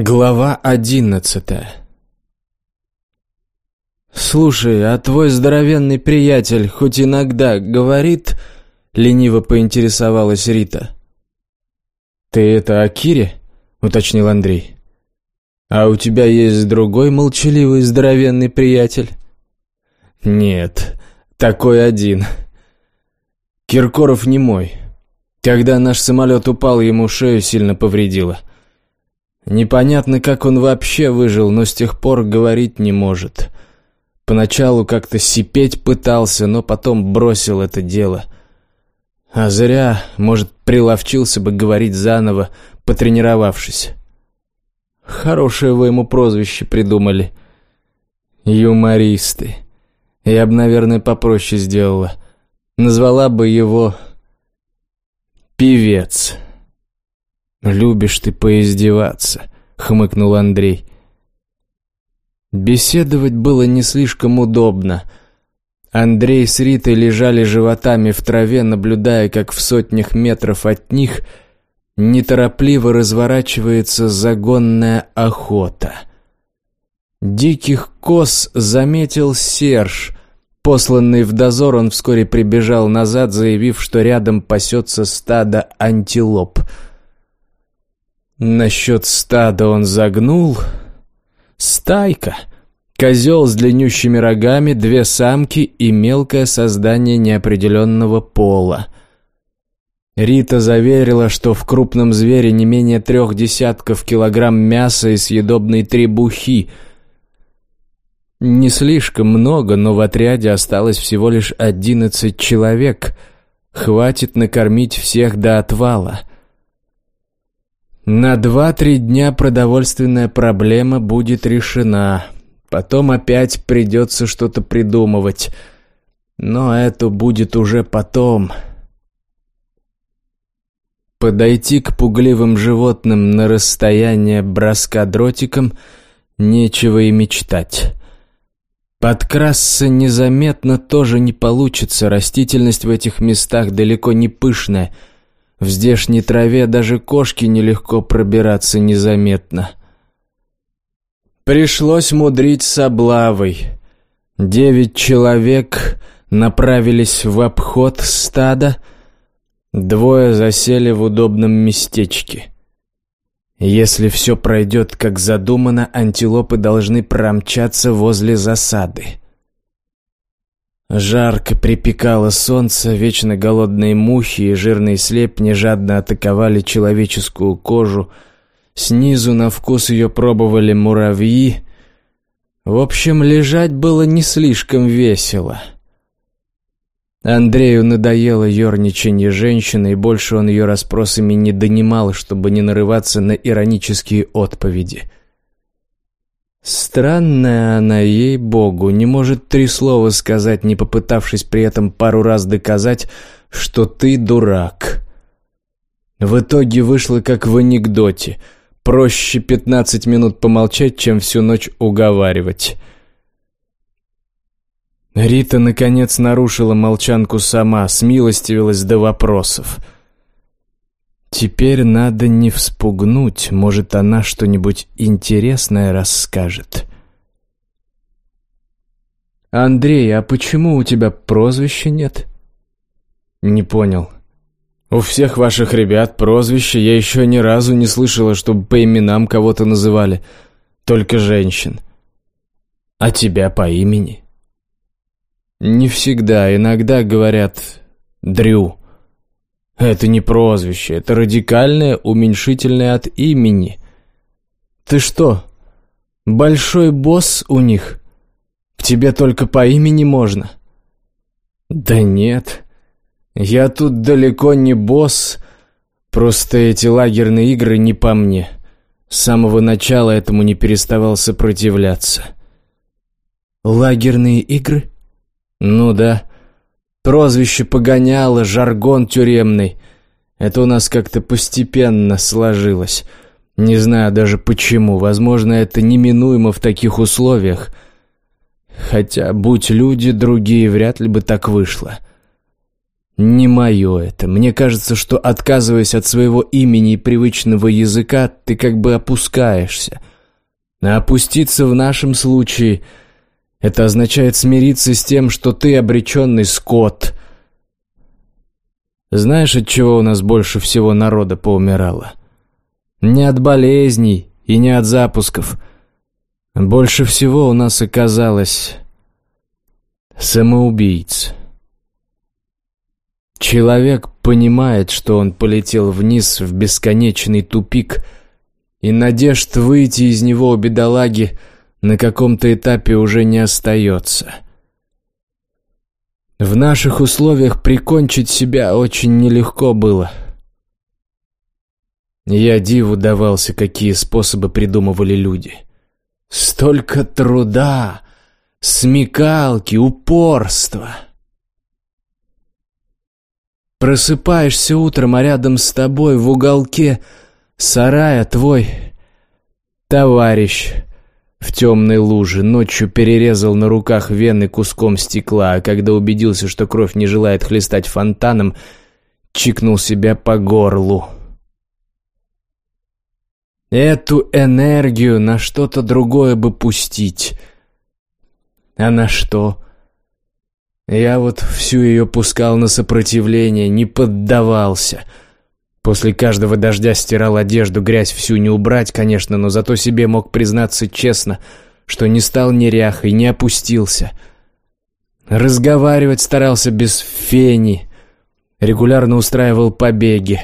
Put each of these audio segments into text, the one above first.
Глава одиннадцатая «Слушай, а твой здоровенный приятель хоть иногда говорит...» — лениво поинтересовалась Рита. «Ты это о Кире?» — уточнил Андрей. «А у тебя есть другой молчаливый здоровенный приятель?» «Нет, такой один. Киркоров не мой. Когда наш самолет упал, ему шею сильно повредило. Непонятно, как он вообще выжил, но с тех пор говорить не может. Поначалу как-то сипеть пытался, но потом бросил это дело. А зря, может, приловчился бы говорить заново, потренировавшись. Хорошее вы ему прозвище придумали. Юмористы. Я бы, наверное, попроще сделала. Назвала бы его «Певец». «Любишь ты поиздеваться», — хмыкнул Андрей. Беседовать было не слишком удобно. Андрей с Ритой лежали животами в траве, наблюдая, как в сотнях метров от них неторопливо разворачивается загонная охота. Диких коз заметил Серж. Посланный в дозор, он вскоре прибежал назад, заявив, что рядом пасется стадо антилоп — Насчет стада он загнул. Стайка. Козел с длиннющими рогами, две самки и мелкое создание неопределенного пола. Рита заверила, что в крупном звере не менее трех десятков килограмм мяса и съедобной требухи. Не слишком много, но в отряде осталось всего лишь одиннадцать человек. Хватит накормить всех до отвала. На два-три дня продовольственная проблема будет решена. Потом опять придется что-то придумывать. Но это будет уже потом. Подойти к пугливым животным на расстояние броска дротиком нечего и мечтать. Подкрасться незаметно тоже не получится, растительность в этих местах далеко не пышная — в здешней траве даже кошке нелегко пробираться незаметно. Пришлось мудрить с облавой. Девять человек направились в обход стада, двое засели в удобном местечке. Если все пройдет как задумано, антилопы должны промчаться возле засады. Жарко припекало солнце, вечно голодные мухи и жирные слепни жадно атаковали человеческую кожу. Снизу на вкус ее пробовали муравьи. В общем, лежать было не слишком весело. Андрею надоело ерничание женщины, и больше он ее расспросами не донимал, чтобы не нарываться на иронические отповеди — Странная она, ей-богу, не может три слова сказать, не попытавшись при этом пару раз доказать, что ты дурак. В итоге вышло как в анекдоте. Проще пятнадцать минут помолчать, чем всю ночь уговаривать. Рита, наконец, нарушила молчанку сама, смилостивилась до вопросов — Теперь надо не вспугнуть, может, она что-нибудь интересное расскажет. «Андрей, а почему у тебя прозвища нет?» «Не понял. У всех ваших ребят прозвища я еще ни разу не слышала, чтобы по именам кого-то называли. Только женщин. А тебя по имени?» «Не всегда. Иногда говорят «Дрю». Это не прозвище, это радикальное уменьшительное от имени. Ты что, большой босс у них? К тебе только по имени можно? Да нет, я тут далеко не босс, просто эти лагерные игры не по мне. С самого начала этому не переставал сопротивляться. Лагерные игры? Ну да. Прозвище погоняло, жаргон тюремный. Это у нас как-то постепенно сложилось. Не знаю даже почему. Возможно, это неминуемо в таких условиях. Хотя, будь люди другие, вряд ли бы так вышло. Не мое это. Мне кажется, что, отказываясь от своего имени и привычного языка, ты как бы опускаешься. А опуститься в нашем случае — это означает смириться с тем, что ты обреченный скот. Знаешь, от чего у нас больше всего народа поумирало? Не от болезней и не от запусков. Больше всего у нас оказалось самоубийц. Человек понимает, что он полетел вниз в бесконечный тупик, и надежд выйти из него у бедолаги на каком-то этапе уже не остается. В наших условиях прикончить себя очень нелегко было. Я диву давался, какие способы придумывали люди. Столько труда, смекалки, упорства — Просыпаешься утром, а рядом с тобой в уголке сарая твой товарищ в темной луже ночью перерезал на руках вены куском стекла, а когда убедился, что кровь не желает хлестать фонтаном, чикнул себя по горлу. Эту энергию на что-то другое бы пустить. А на что? Я вот всю ее пускал на сопротивление, не поддавался. После каждого дождя стирал одежду, грязь всю не убрать, конечно, но зато себе мог признаться честно, что не стал неряхой, не опустился. Разговаривать старался без фени, регулярно устраивал побеги.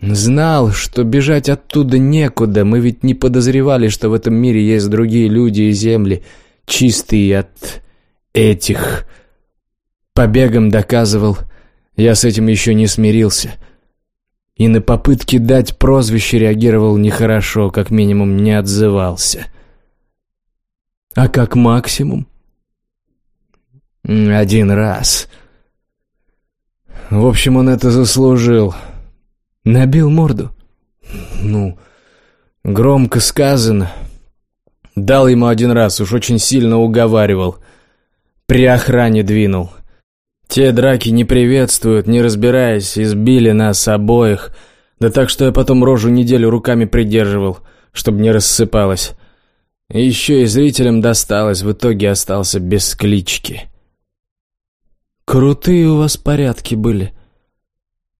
Знал, что бежать оттуда некуда, мы ведь не подозревали, что в этом мире есть другие люди и земли, чистые от этих. Побегом доказывал, я с этим еще не смирился. И на попытки дать прозвище реагировал нехорошо, как минимум не отзывался. А как максимум? Один раз. В общем, он это заслужил. Набил морду. Ну, громко сказано. Дал ему один раз, уж очень сильно уговаривал — при охране двинул. Те драки не приветствуют, не разбираясь, избили нас обоих. Да так, что я потом рожу неделю руками придерживал, чтобы не рассыпалась. еще и зрителям досталось, в итоге остался без клички. Крутые у вас порядки были.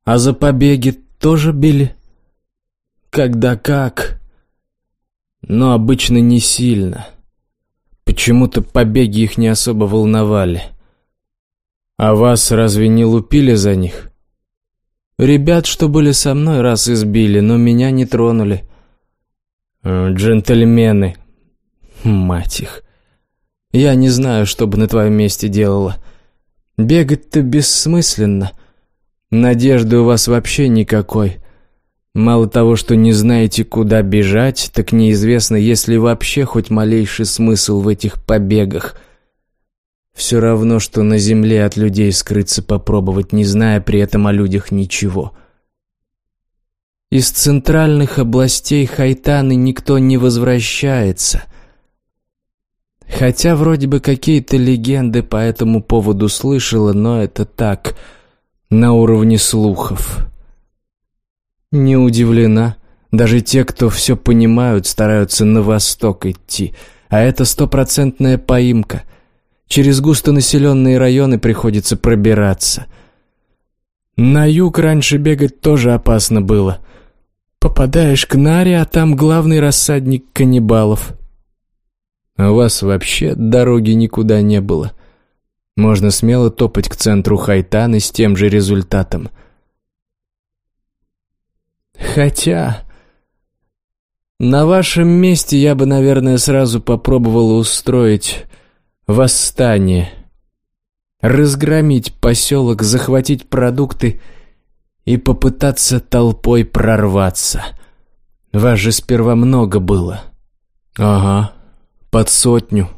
А за побеги тоже били? Когда как? Но обычно не сильно. Почему-то побеги их не особо волновали. А вас разве не лупили за них? Ребят, что были со мной, раз избили, но меня не тронули. Э, джентльмены. Мать их. Я не знаю, что бы на твоем месте делала. Бегать-то бессмысленно. Надежды у вас вообще никакой. Мало того, что не знаете, куда бежать, так неизвестно, есть ли вообще хоть малейший смысл в этих побегах. Все равно, что на земле от людей скрыться попробовать, не зная при этом о людях ничего. Из центральных областей Хайтаны никто не возвращается. Хотя вроде бы какие-то легенды по этому поводу слышала, но это так, на уровне слухов. Не удивлена. Даже те, кто все понимают, стараются на восток идти. А это стопроцентная поимка. Через густонаселенные районы приходится пробираться. На юг раньше бегать тоже опасно было. Попадаешь к Наре, а там главный рассадник каннибалов. А у вас вообще дороги никуда не было. Можно смело топать к центру Хайтаны с тем же результатом — Хотя... На вашем месте я бы, наверное, сразу попробовал устроить восстание. Разгромить поселок, захватить продукты и попытаться толпой прорваться. Вас же сперва много было. Ага, под сотню.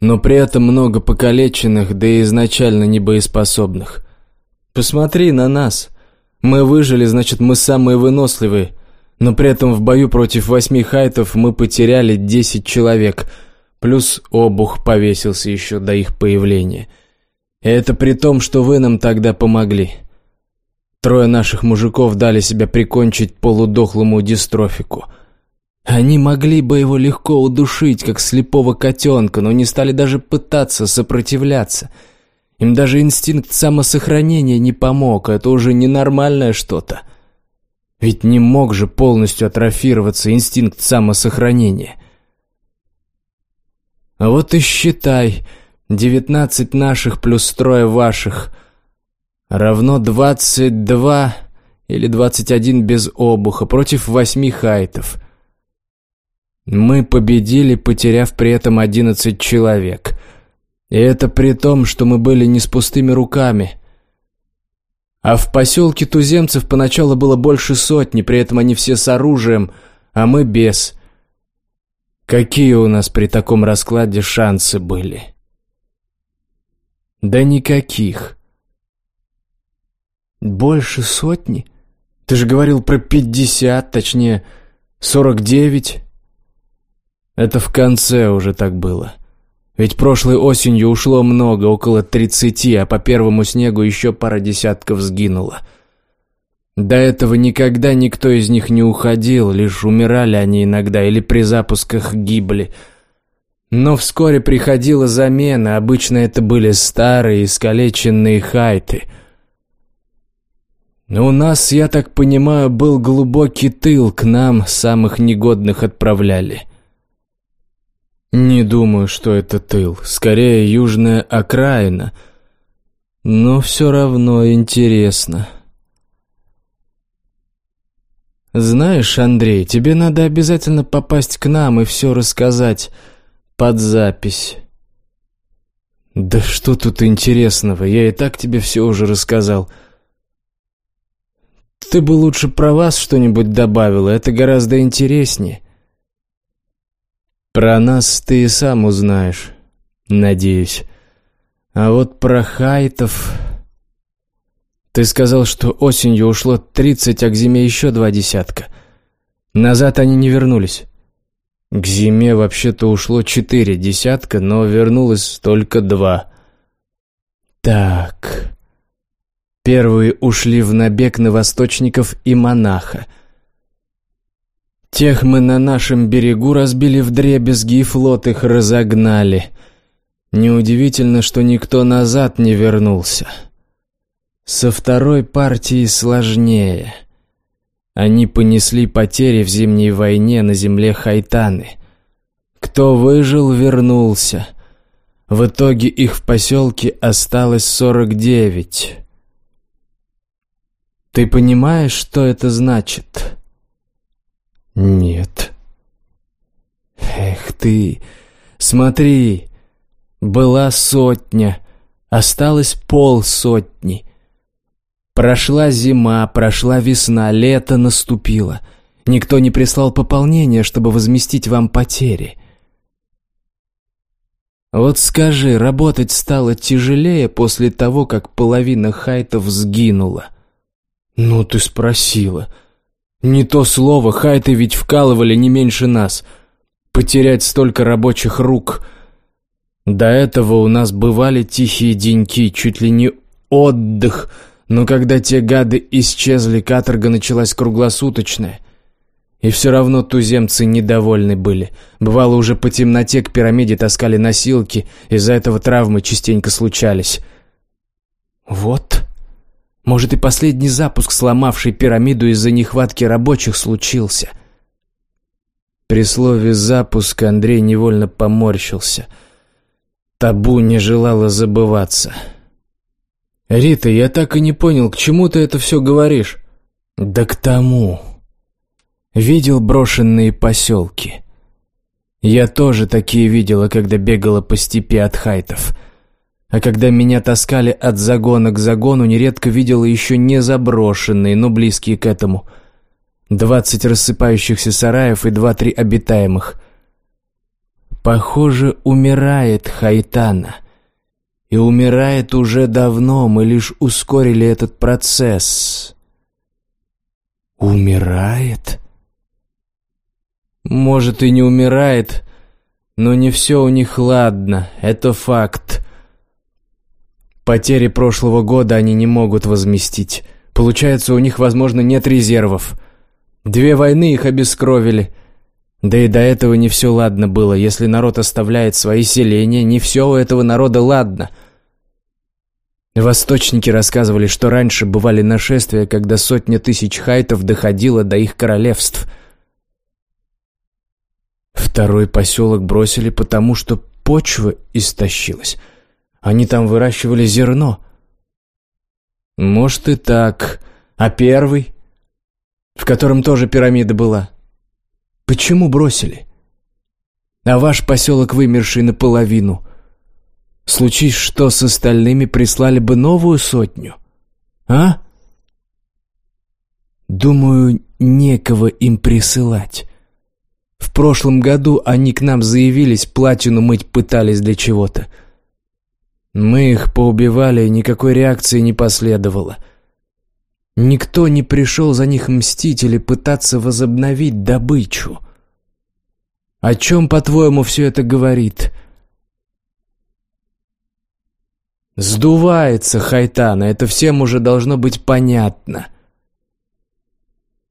Но при этом много покалеченных, да и изначально небоеспособных. Посмотри на нас. Мы выжили, значит, мы самые выносливые. Но при этом в бою против восьми хайтов мы потеряли десять человек. Плюс обух повесился еще до их появления. Это при том, что вы нам тогда помогли. Трое наших мужиков дали себя прикончить полудохлому дистрофику. Они могли бы его легко удушить, как слепого котенка, но не стали даже пытаться сопротивляться. Им даже инстинкт самосохранения не помог, это уже ненормальное что-то. Ведь не мог же полностью атрофироваться инстинкт самосохранения. А вот и считай, девятнадцать наших плюс трое ваших равно двадцать два или двадцать один без обуха против восьми хайтов. Мы победили, потеряв при этом одиннадцать человек. И это при том, что мы были не с пустыми руками – а в поселке туземцев поначалу было больше сотни, при этом они все с оружием, а мы без. Какие у нас при таком раскладе шансы были? Да никаких. Больше сотни? Ты же говорил про пятьдесят, точнее, сорок девять. Это в конце уже так было. Ведь прошлой осенью ушло много, около тридцати, а по первому снегу еще пара десятков сгинуло. До этого никогда никто из них не уходил, лишь умирали они иногда или при запусках гибли. Но вскоре приходила замена, обычно это были старые, искалеченные хайты. У нас, я так понимаю, был глубокий тыл, к нам самых негодных отправляли. Не думаю, что это тыл. Скорее, южная окраина. Но все равно интересно. Знаешь, Андрей, тебе надо обязательно попасть к нам и все рассказать под запись. Да что тут интересного? Я и так тебе все уже рассказал. Ты бы лучше про вас что-нибудь добавила, это гораздо интереснее. Про нас ты и сам узнаешь, надеюсь. А вот про хайтов... Ты сказал, что осенью ушло тридцать, а к зиме еще два десятка. Назад они не вернулись. К зиме вообще-то ушло четыре десятка, но вернулось только два. Так... Первые ушли в набег на восточников и монаха — Тех мы на нашем берегу разбили вдребезги и флот их разогнали. Неудивительно, что никто назад не вернулся. Со второй партией сложнее. Они понесли потери в зимней войне на земле Хайтаны. Кто выжил, вернулся. В итоге их в поселке осталось сорок девять. Ты понимаешь, что это значит?» «Нет». «Эх ты, смотри, была сотня, осталось полсотни. Прошла зима, прошла весна, лето наступило. Никто не прислал пополнения, чтобы возместить вам потери». Вот скажи, работать стало тяжелее после того, как половина хайтов сгинула? Ну, ты спросила. Не то слово, хайты ведь вкалывали не меньше нас. Потерять столько рабочих рук. До этого у нас бывали тихие деньки, чуть ли не отдых. Но когда те гады исчезли, каторга началась круглосуточная. И все равно туземцы недовольны были. Бывало, уже по темноте к пирамиде таскали носилки, из-за этого травмы частенько случались. «Вот», может, и последний запуск, сломавший пирамиду из-за нехватки рабочих, случился. При слове «запуск» Андрей невольно поморщился. Табу не желала забываться. «Рита, я так и не понял, к чему ты это все говоришь?» «Да к тому. Видел брошенные поселки. Я тоже такие видела, когда бегала по степи от хайтов». А когда меня таскали от загона к загону, нередко видела еще не заброшенные, но близкие к этому. Двадцать рассыпающихся сараев и два-три обитаемых. Похоже, умирает Хайтана. И умирает уже давно, мы лишь ускорили этот процесс. Умирает? Может, и не умирает, но не все у них ладно, это факт. Потери прошлого года они не могут возместить. Получается, у них, возможно, нет резервов. Две войны их обескровили. Да и до этого не все ладно было. Если народ оставляет свои селения, не все у этого народа ладно. Восточники рассказывали, что раньше бывали нашествия, когда сотня тысяч хайтов доходила до их королевств. Второй поселок бросили потому, что почва истощилась. Они там выращивали зерно. Может и так. А первый? В котором тоже пирамида была. Почему бросили? А ваш поселок вымерший наполовину. Случись что с остальными, прислали бы новую сотню. А? Думаю, некого им присылать. В прошлом году они к нам заявились, платину мыть пытались для чего-то. Мы их поубивали, никакой реакции не последовало. Никто не пришел за них мстить или пытаться возобновить добычу. О чем, по-твоему, все это говорит? Сдувается Хайтана, это всем уже должно быть понятно.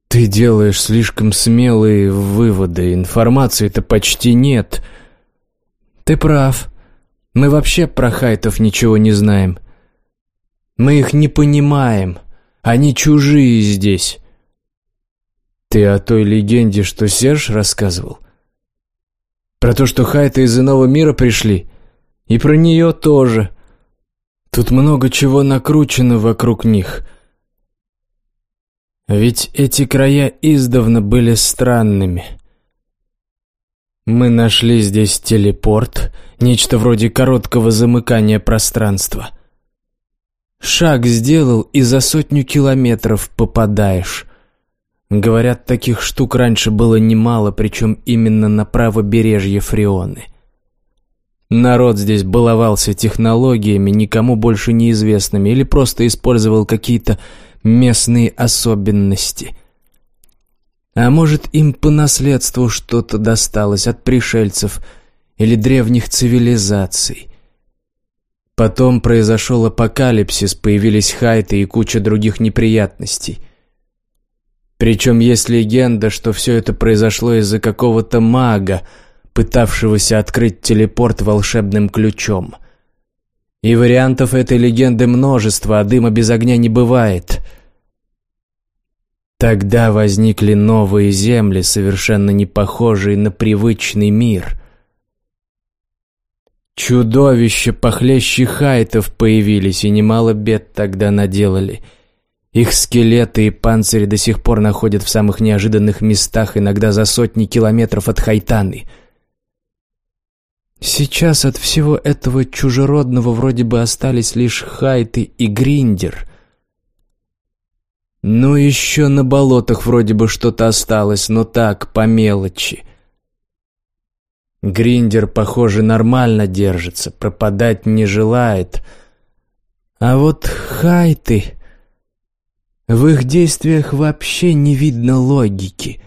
Ты делаешь слишком смелые выводы, информации-то почти нет. Ты прав. Мы вообще про хайтов ничего не знаем. Мы их не понимаем. Они чужие здесь. Ты о той легенде, что Серж рассказывал? Про то, что хайты из иного мира пришли? И про нее тоже. Тут много чего накручено вокруг них. Ведь эти края издавна были странными. Мы нашли здесь телепорт, нечто вроде короткого замыкания пространства. Шаг сделал, и за сотню километров попадаешь. Говорят, таких штук раньше было немало, причем именно на правобережье Фрионы. Народ здесь баловался технологиями, никому больше неизвестными, или просто использовал какие-то местные особенности – а может, им по наследству что-то досталось от пришельцев или древних цивилизаций. Потом произошел апокалипсис, появились хайты и куча других неприятностей. Причем есть легенда, что все это произошло из-за какого-то мага, пытавшегося открыть телепорт волшебным ключом. И вариантов этой легенды множество, а дыма без огня не бывает — Тогда возникли новые земли, совершенно не похожие на привычный мир. Чудовища похлеще хайтов появились, и немало бед тогда наделали. Их скелеты и панцири до сих пор находят в самых неожиданных местах, иногда за сотни километров от Хайтаны. Сейчас от всего этого чужеродного вроде бы остались лишь хайты и гриндер — ну, еще на болотах вроде бы что-то осталось, но так, по мелочи. Гриндер, похоже, нормально держится, пропадать не желает. А вот хайты... В их действиях вообще не видно логики.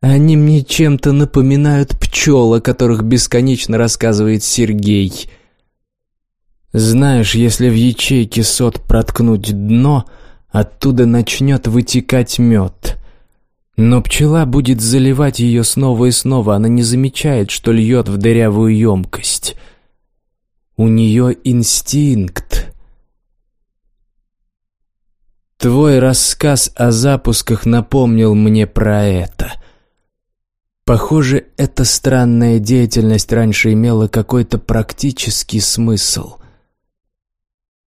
Они мне чем-то напоминают пчел, о которых бесконечно рассказывает Сергей. Знаешь, если в ячейке сот проткнуть дно, Оттуда начнет вытекать мед. Но пчела будет заливать ее снова и снова, она не замечает, что льет в дырявую емкость. У нее инстинкт. Твой рассказ о запусках напомнил мне про это. Похоже, эта странная деятельность раньше имела какой-то практический смысл.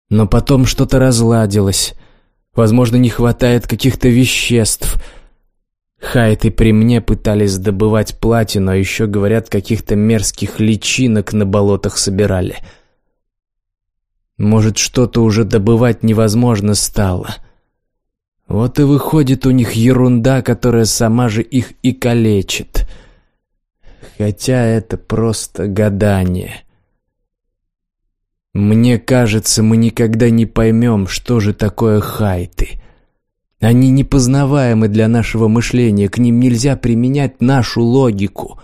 Но потом что-то разладилось. Возможно, не хватает каких-то веществ. Хайты при мне пытались добывать платину, а еще, говорят, каких-то мерзких личинок на болотах собирали. Может, что-то уже добывать невозможно стало. Вот и выходит у них ерунда, которая сама же их и калечит. Хотя это просто гадание. Мне кажется, мы никогда не поймем, что же такое хайты. Они непознаваемы для нашего мышления, к ним нельзя применять нашу логику.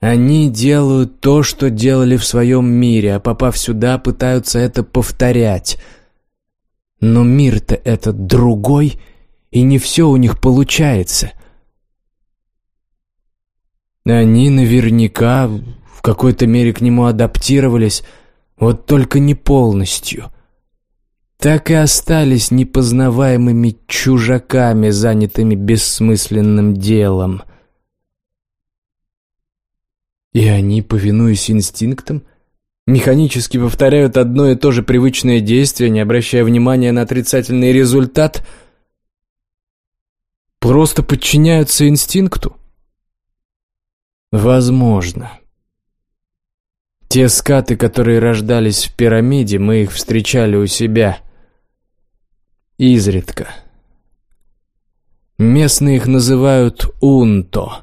Они делают то, что делали в своем мире, а попав сюда, пытаются это повторять. Но мир-то этот другой, и не все у них получается. Они наверняка в какой-то мере к нему адаптировались, вот только не полностью. Так и остались непознаваемыми чужаками, занятыми бессмысленным делом. И они, повинуясь инстинктам, механически повторяют одно и то же привычное действие, не обращая внимания на отрицательный результат, просто подчиняются инстинкту? Возможно. Те скаты, которые рождались в пирамиде, мы их встречали у себя. Изредка. Местные их называют «унто».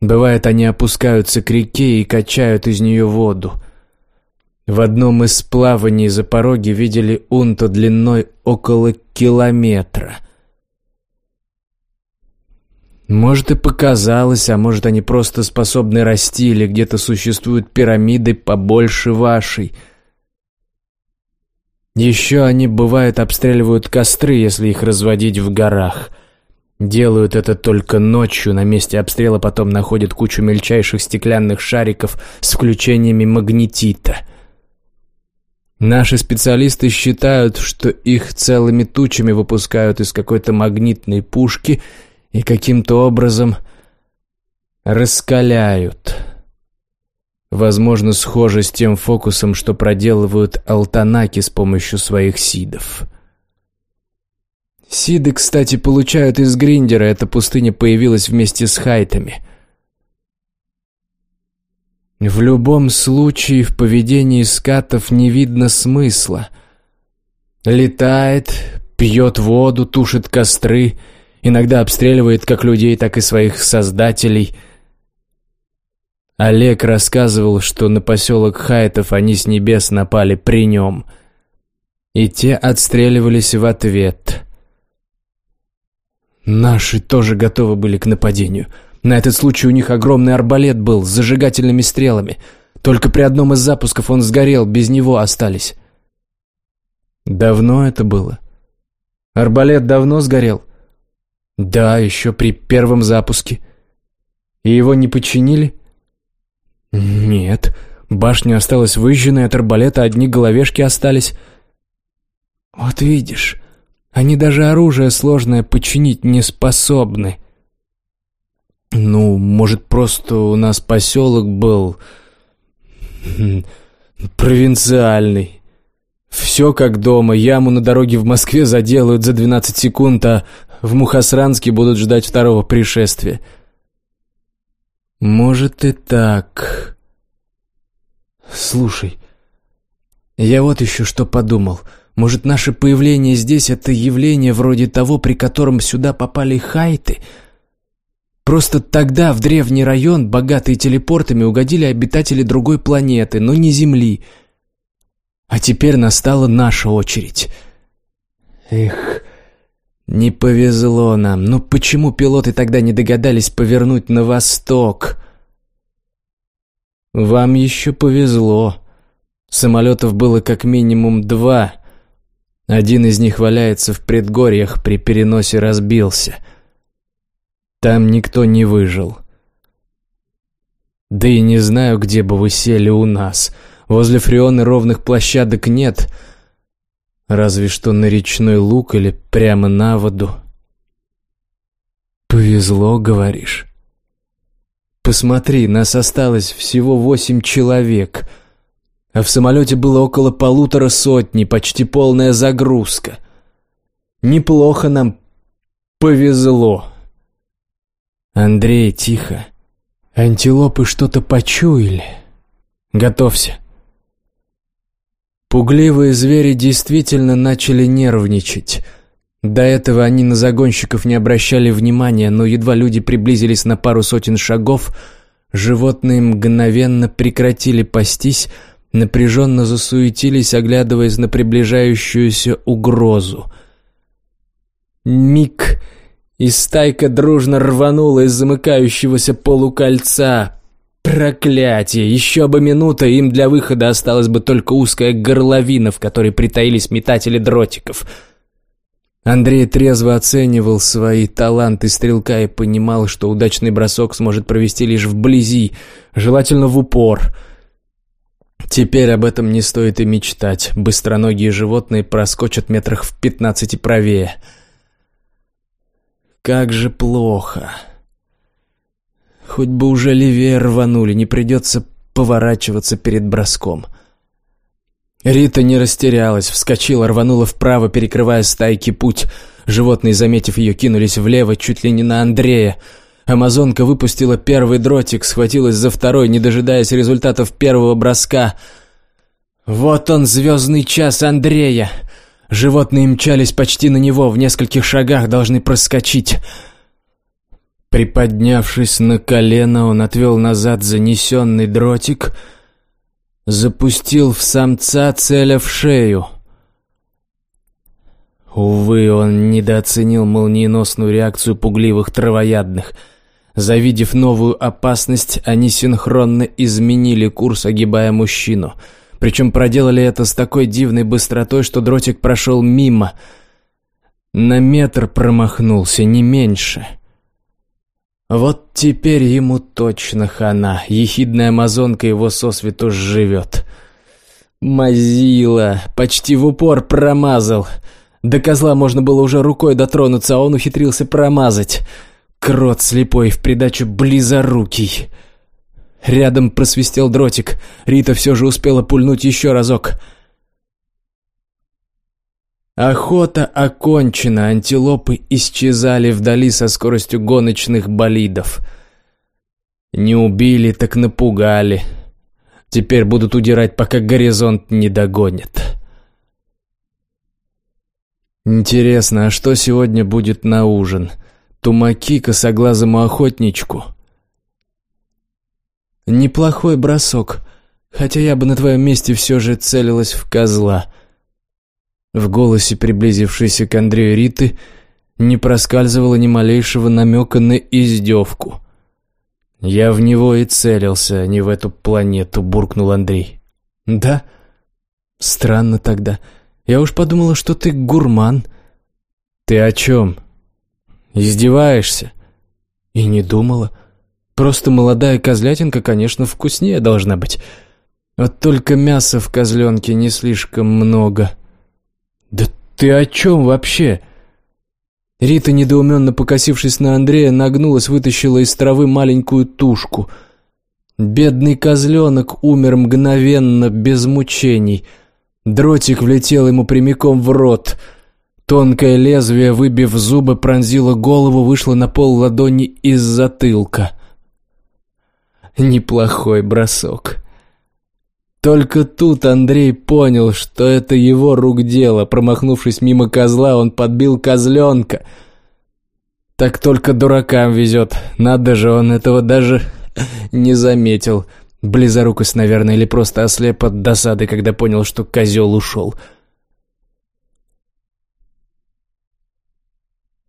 Бывает, они опускаются к реке и качают из нее воду. В одном из плаваний за пороги видели унто длиной около километра. Может и показалось, а может они просто способны расти или где-то существуют пирамиды побольше вашей. Еще они, бывает, обстреливают костры, если их разводить в горах – Делают это только ночью, на месте обстрела потом находят кучу мельчайших стеклянных шариков с включениями магнетита. Наши специалисты считают, что их целыми тучами выпускают из какой-то магнитной пушки и каким-то образом раскаляют. Возможно, схоже с тем фокусом, что проделывают алтанаки с помощью своих сидов. Сиды, кстати, получают из Гриндера, эта пустыня появилась вместе с хайтами. В любом случае в поведении скатов не видно смысла. Летает, пьет воду, тушит костры, иногда обстреливает как людей, так и своих создателей. Олег рассказывал, что на поселок Хайтов они с небес напали при нем. И те отстреливались в ответ. Наши тоже готовы были к нападению. На этот случай у них огромный арбалет был с зажигательными стрелами. Только при одном из запусков он сгорел, без него остались. Давно это было? Арбалет давно сгорел? Да, еще при первом запуске. И его не починили? Нет, башня осталась выжженной, от арбалета одни головешки остались. Вот видишь, они даже оружие сложное починить не способны. Ну, может, просто у нас поселок был... провинциальный. Все как дома. Яму на дороге в Москве заделают за 12 секунд, а в Мухосранске будут ждать второго пришествия. Может и так. Слушай, я вот еще что подумал. — может, наше появление здесь — это явление вроде того, при котором сюда попали хайты? Просто тогда в древний район, богатый телепортами, угодили обитатели другой планеты, но не Земли. А теперь настала наша очередь. Эх, не повезло нам. Ну почему пилоты тогда не догадались повернуть на восток? Вам еще повезло. Самолетов было как минимум два — один из них валяется в предгорьях, при переносе разбился. Там никто не выжил. Да и не знаю, где бы вы сели у нас. Возле Фреоны ровных площадок нет, разве что на речной луг или прямо на воду. Повезло, говоришь? Посмотри, нас осталось всего восемь человек — а в самолете было около полутора сотни, почти полная загрузка. Неплохо нам повезло. Андрей, тихо. Антилопы что-то почуяли. Готовься. Пугливые звери действительно начали нервничать. До этого они на загонщиков не обращали внимания, но едва люди приблизились на пару сотен шагов, животные мгновенно прекратили пастись, напряженно засуетились, оглядываясь на приближающуюся угрозу. Миг, и стайка дружно рванула из замыкающегося полукольца. Проклятие! Еще бы минута, им для выхода осталась бы только узкая горловина, в которой притаились метатели дротиков. Андрей трезво оценивал свои таланты стрелка и понимал, что удачный бросок сможет провести лишь вблизи, желательно в упор. Теперь об этом не стоит и мечтать. Быстроногие животные проскочат метрах в пятнадцати правее. Как же плохо. Хоть бы уже левее рванули, не придется поворачиваться перед броском. Рита не растерялась, вскочила, рванула вправо, перекрывая стайки путь. Животные, заметив ее, кинулись влево, чуть ли не на Андрея. Амазонка выпустила первый дротик, схватилась за второй, не дожидаясь результатов первого броска. Вот он, звездный час Андрея. Животные мчались почти на него, в нескольких шагах должны проскочить. Приподнявшись на колено, он отвел назад занесенный дротик, запустил в самца, целя в шею. Увы, он недооценил молниеносную реакцию пугливых травоядных. Завидев новую опасность, они синхронно изменили курс, огибая мужчину. Причем проделали это с такой дивной быстротой, что дротик прошел мимо. На метр промахнулся, не меньше — вот теперь ему точно хана, ехидная амазонка его сосвету живет. Мазила, почти в упор промазал. До козла можно было уже рукой дотронуться, а он ухитрился промазать. Крот слепой, в придачу близорукий. Рядом просвистел дротик. Рита все же успела пульнуть еще разок — Охота окончена, антилопы исчезали вдали со скоростью гоночных болидов. Не убили, так напугали. Теперь будут удирать, пока горизонт не догонит. Интересно, а что сегодня будет на ужин? Тумаки косоглазому охотничку? Неплохой бросок, хотя я бы на твоем месте все же целилась в козла — в голосе приблизившейся к Андрею Риты не проскальзывало ни малейшего намека на издевку. «Я в него и целился, а не в эту планету», — буркнул Андрей. «Да? Странно тогда. Я уж подумала, что ты гурман». «Ты о чем? Издеваешься?» «И не думала. Просто молодая козлятинка, конечно, вкуснее должна быть. Вот только мяса в козленке не слишком много». «Да ты о чем вообще?» Рита, недоуменно покосившись на Андрея, нагнулась, вытащила из травы маленькую тушку. Бедный козленок умер мгновенно, без мучений. Дротик влетел ему прямиком в рот. Тонкое лезвие, выбив зубы, пронзило голову, вышло на пол ладони из затылка. Неплохой бросок. Только тут Андрей понял, что это его рук дело. Промахнувшись мимо козла, он подбил козленка. Так только дуракам везет. Надо же, он этого даже не заметил. Близорукость, наверное, или просто ослеп от досады, когда понял, что козел ушел.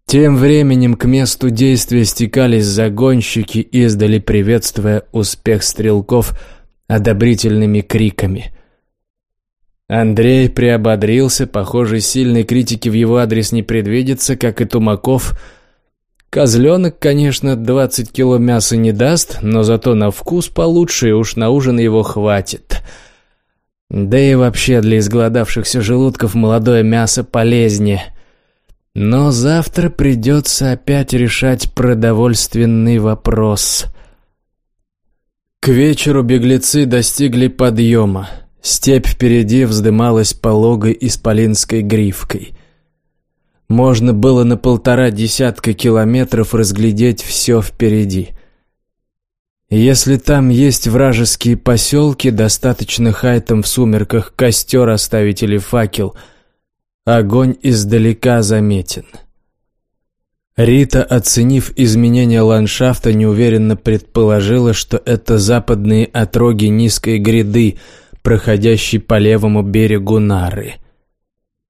Тем временем к месту действия стекались загонщики, издали приветствуя успех стрелков – одобрительными криками. Андрей приободрился, похоже, сильной критики в его адрес не предвидится, как и Тумаков. Козленок, конечно, двадцать кило мяса не даст, но зато на вкус получше, и уж на ужин его хватит. Да и вообще для изголодавшихся желудков молодое мясо полезнее. Но завтра придется опять решать продовольственный вопрос. К вечеру беглецы достигли подъема. Степь впереди вздымалась пологой исполинской грифкой. Можно было на полтора десятка километров разглядеть все впереди. Если там есть вражеские поселки, достаточно хайтом в сумерках костер оставить или факел. Огонь издалека заметен. — Рита, оценив изменение ландшафта, неуверенно предположила, что это западные отроги низкой гряды, проходящей по левому берегу Нары.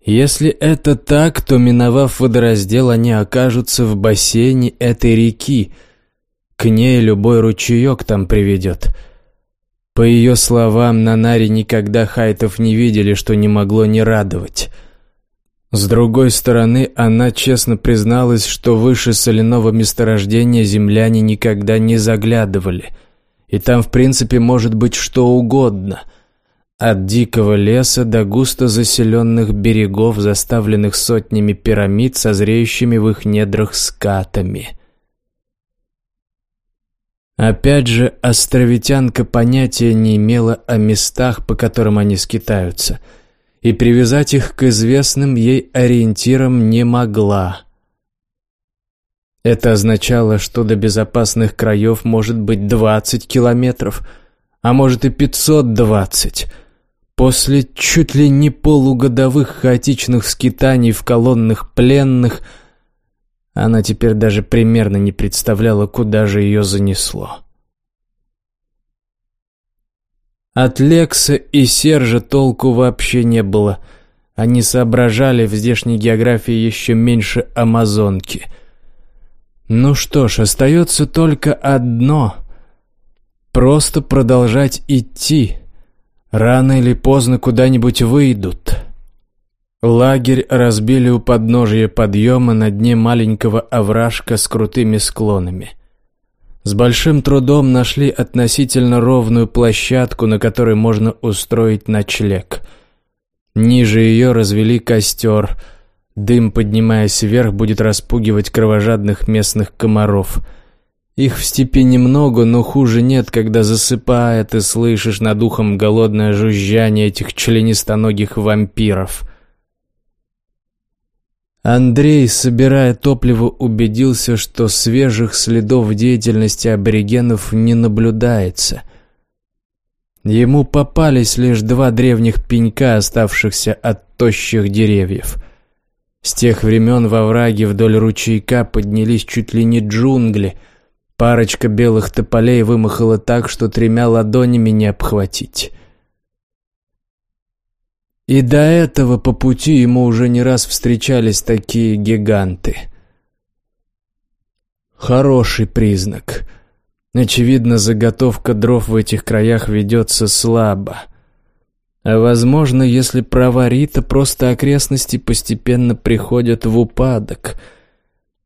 Если это так, то, миновав водораздел, они окажутся в бассейне этой реки. К ней любой ручеек там приведет. По ее словам, на Наре никогда хайтов не видели, что не могло не радовать. С другой стороны, она честно призналась, что выше соляного месторождения земляне никогда не заглядывали. И там, в принципе, может быть что угодно — от дикого леса до густо заселенных берегов, заставленных сотнями пирамид, созреющими в их недрах скатами. Опять же, островитянка понятия не имела о местах, по которым они скитаются, и привязать их к известным ей ориентирам не могла. Это означало, что до безопасных краев может быть двадцать километров, а может и пятьсот двадцать – После чуть ли не полугодовых хаотичных скитаний в колоннах пленных, она теперь даже примерно не представляла, куда же ее занесло. От Лекса и Сержа толку вообще не было. Они соображали в здешней географии еще меньше Амазонки. Ну что ж, остается только одно — просто продолжать идти — Рано или поздно куда-нибудь выйдут. Лагерь разбили у подножия подъема на дне маленького овражка с крутыми склонами. С большим трудом нашли относительно ровную площадку, на которой можно устроить ночлег. Ниже ее развели костер. Дым, поднимаясь вверх, будет распугивать кровожадных местных комаров – их в степи немного, но хуже нет, когда засыпая ты слышишь над ухом голодное жужжание этих членистоногих вампиров. Андрей, собирая топливо, убедился, что свежих следов деятельности аборигенов не наблюдается. Ему попались лишь два древних пенька, оставшихся от тощих деревьев. С тех времен во враге вдоль ручейка поднялись чуть ли не джунгли — Парочка белых тополей вымахала так, что тремя ладонями не обхватить. И до этого по пути ему уже не раз встречались такие гиганты. Хороший признак. Очевидно, заготовка дров в этих краях ведется слабо. А возможно, если права Рита, просто окрестности постепенно приходят в упадок —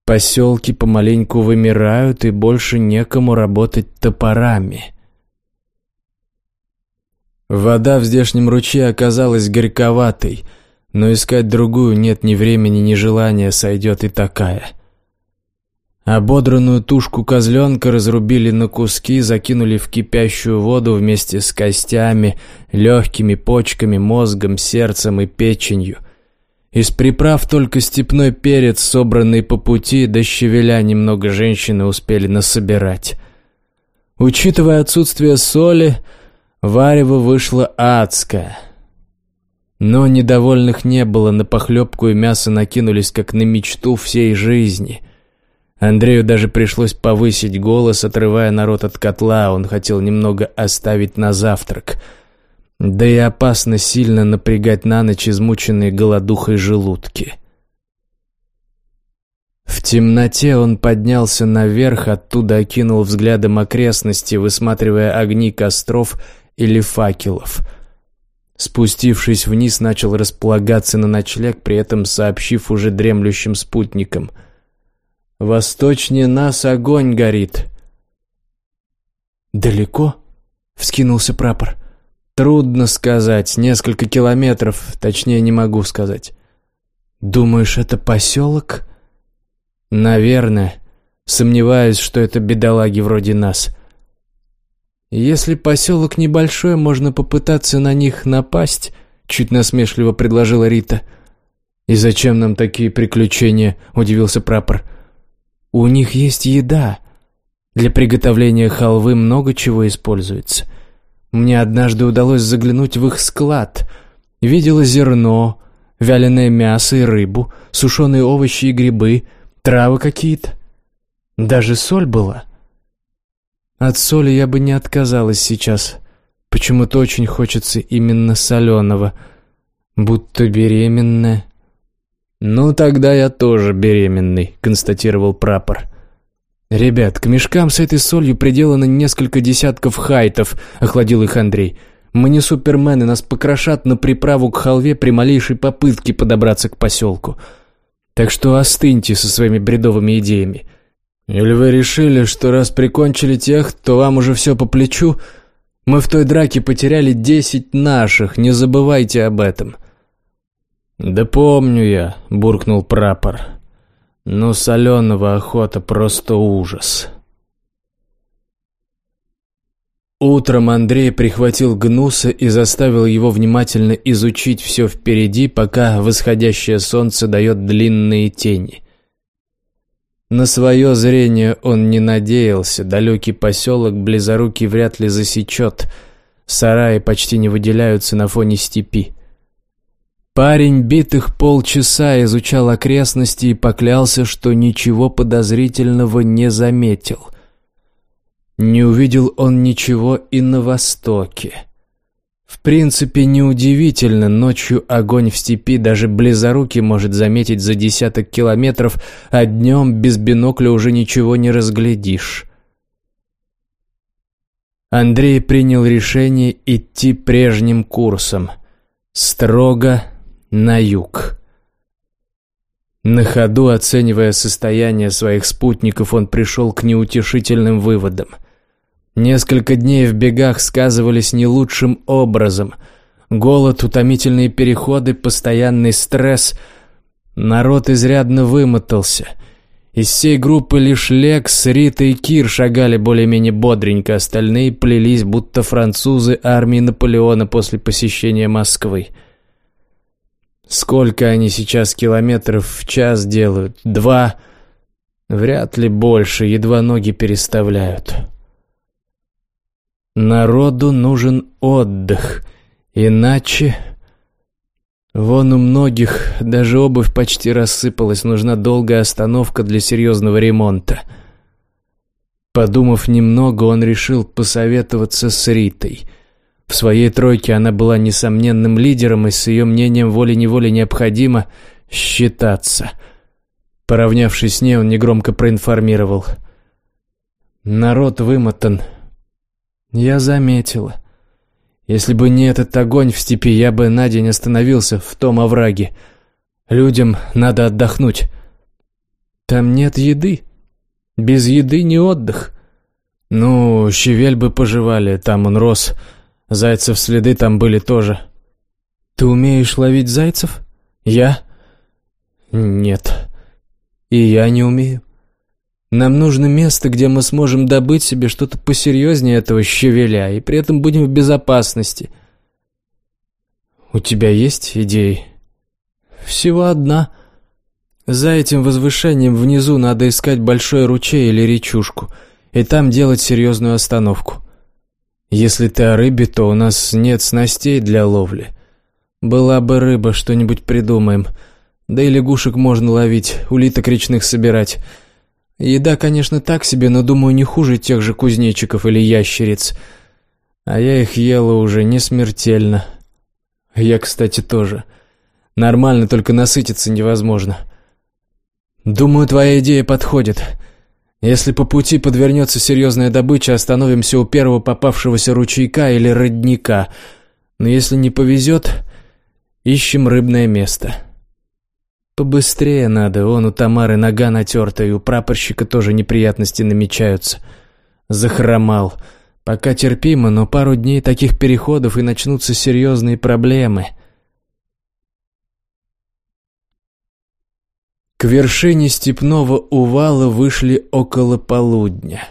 Поселки помаленьку вымирают, и больше некому работать топорами. Вода в здешнем ручье оказалась горьковатой, но искать другую нет ни времени, ни желания, сойдет и такая. Ободранную тушку козленка разрубили на куски, закинули в кипящую воду вместе с костями, легкими почками, мозгом, сердцем и печенью. Из приправ только степной перец, собранный по пути, да щавеля немного женщины успели насобирать. Учитывая отсутствие соли, варево вышло адское. Но недовольных не было, на похлебку и мясо накинулись, как на мечту всей жизни. Андрею даже пришлось повысить голос, отрывая народ от котла, он хотел немного оставить на завтрак — да и опасно сильно напрягать на ночь измученные голодухой желудки. В темноте он поднялся наверх, оттуда окинул взглядом окрестности, высматривая огни костров или факелов. Спустившись вниз, начал располагаться на ночлег, при этом сообщив уже дремлющим спутникам. «Восточнее нас огонь горит». «Далеко?» — вскинулся прапор. Трудно сказать, несколько километров, точнее не могу сказать. Думаешь, это поселок? Наверное. Сомневаюсь, что это бедолаги вроде нас. Если поселок небольшой, можно попытаться на них напасть, чуть насмешливо предложила Рита. И зачем нам такие приключения? удивился прапор. У них есть еда. Для приготовления халвы много чего используется. Мне однажды удалось заглянуть в их склад. Видела зерно, вяленое мясо и рыбу, сушеные овощи и грибы, травы какие-то. Даже соль была. От соли я бы не отказалась сейчас. Почему-то очень хочется именно соленого, будто беременная. «Ну, тогда я тоже беременный», — констатировал прапор. «Ребят, к мешкам с этой солью приделано несколько десятков хайтов», — охладил их Андрей. «Мы не супермены, нас покрошат на приправу к халве при малейшей попытке подобраться к поселку. Так что остыньте со своими бредовыми идеями. Или вы решили, что раз прикончили тех, то вам уже все по плечу? Мы в той драке потеряли десять наших, не забывайте об этом». «Да помню я», — буркнул прапор. «Но соленого охота просто ужас». Утром Андрей прихватил Гнуса и заставил его внимательно изучить все впереди, пока восходящее солнце дает длинные тени. На свое зрение он не надеялся, далекий поселок близорукий вряд ли засечет, сараи почти не выделяются на фоне степи. Парень битых полчаса изучал окрестности и поклялся, что ничего подозрительного не заметил. Не увидел он ничего и на востоке. В принципе, неудивительно, ночью огонь в степи даже близоруки может заметить за десяток километров, а днем без бинокля уже ничего не разглядишь. Андрей принял решение идти прежним курсом. Строго на юг. На ходу, оценивая состояние своих спутников, он пришел к неутешительным выводам. Несколько дней в бегах сказывались не лучшим образом. Голод, утомительные переходы, постоянный стресс. Народ изрядно вымотался. Из всей группы лишь Лекс, Рита и Кир шагали более-менее бодренько, остальные плелись, будто французы армии Наполеона после посещения Москвы. Сколько они сейчас километров в час делают? Два? Вряд ли больше, едва ноги переставляют. Народу нужен отдых, иначе... Вон у многих даже обувь почти рассыпалась, нужна долгая остановка для серьезного ремонта. Подумав немного, он решил посоветоваться с Ритой — в своей тройке она была несомненным лидером, и с ее мнением волей-неволей необходимо считаться. Поравнявшись с ней, он негромко проинформировал. «Народ вымотан. Я заметила. Если бы не этот огонь в степи, я бы на день остановился в том овраге. Людям надо отдохнуть. Там нет еды. Без еды не отдых. Ну, щавель бы пожевали, там он рос». Зайцев следы там были тоже. Ты умеешь ловить зайцев? Я? Нет. И я не умею. Нам нужно место, где мы сможем добыть себе что-то посерьезнее этого щавеля, и при этом будем в безопасности. У тебя есть идеи? Всего одна. За этим возвышением внизу надо искать большой ручей или речушку, и там делать серьезную остановку. Если ты о рыбе, то у нас нет снастей для ловли. Была бы рыба, что-нибудь придумаем. Да и лягушек можно ловить, улиток речных собирать. Еда, конечно, так себе, но, думаю, не хуже тех же кузнечиков или ящериц. А я их ела уже не смертельно. Я, кстати, тоже. Нормально, только насытиться невозможно. Думаю, твоя идея подходит. Если по пути подвернется серьезная добыча, остановимся у первого попавшегося ручейка или родника. Но если не повезет, ищем рыбное место. Побыстрее надо, он у Тамары нога натертая, и у прапорщика тоже неприятности намечаются. Захромал. Пока терпимо, но пару дней таких переходов и начнутся серьезные проблемы. К вершине степного увала вышли около полудня.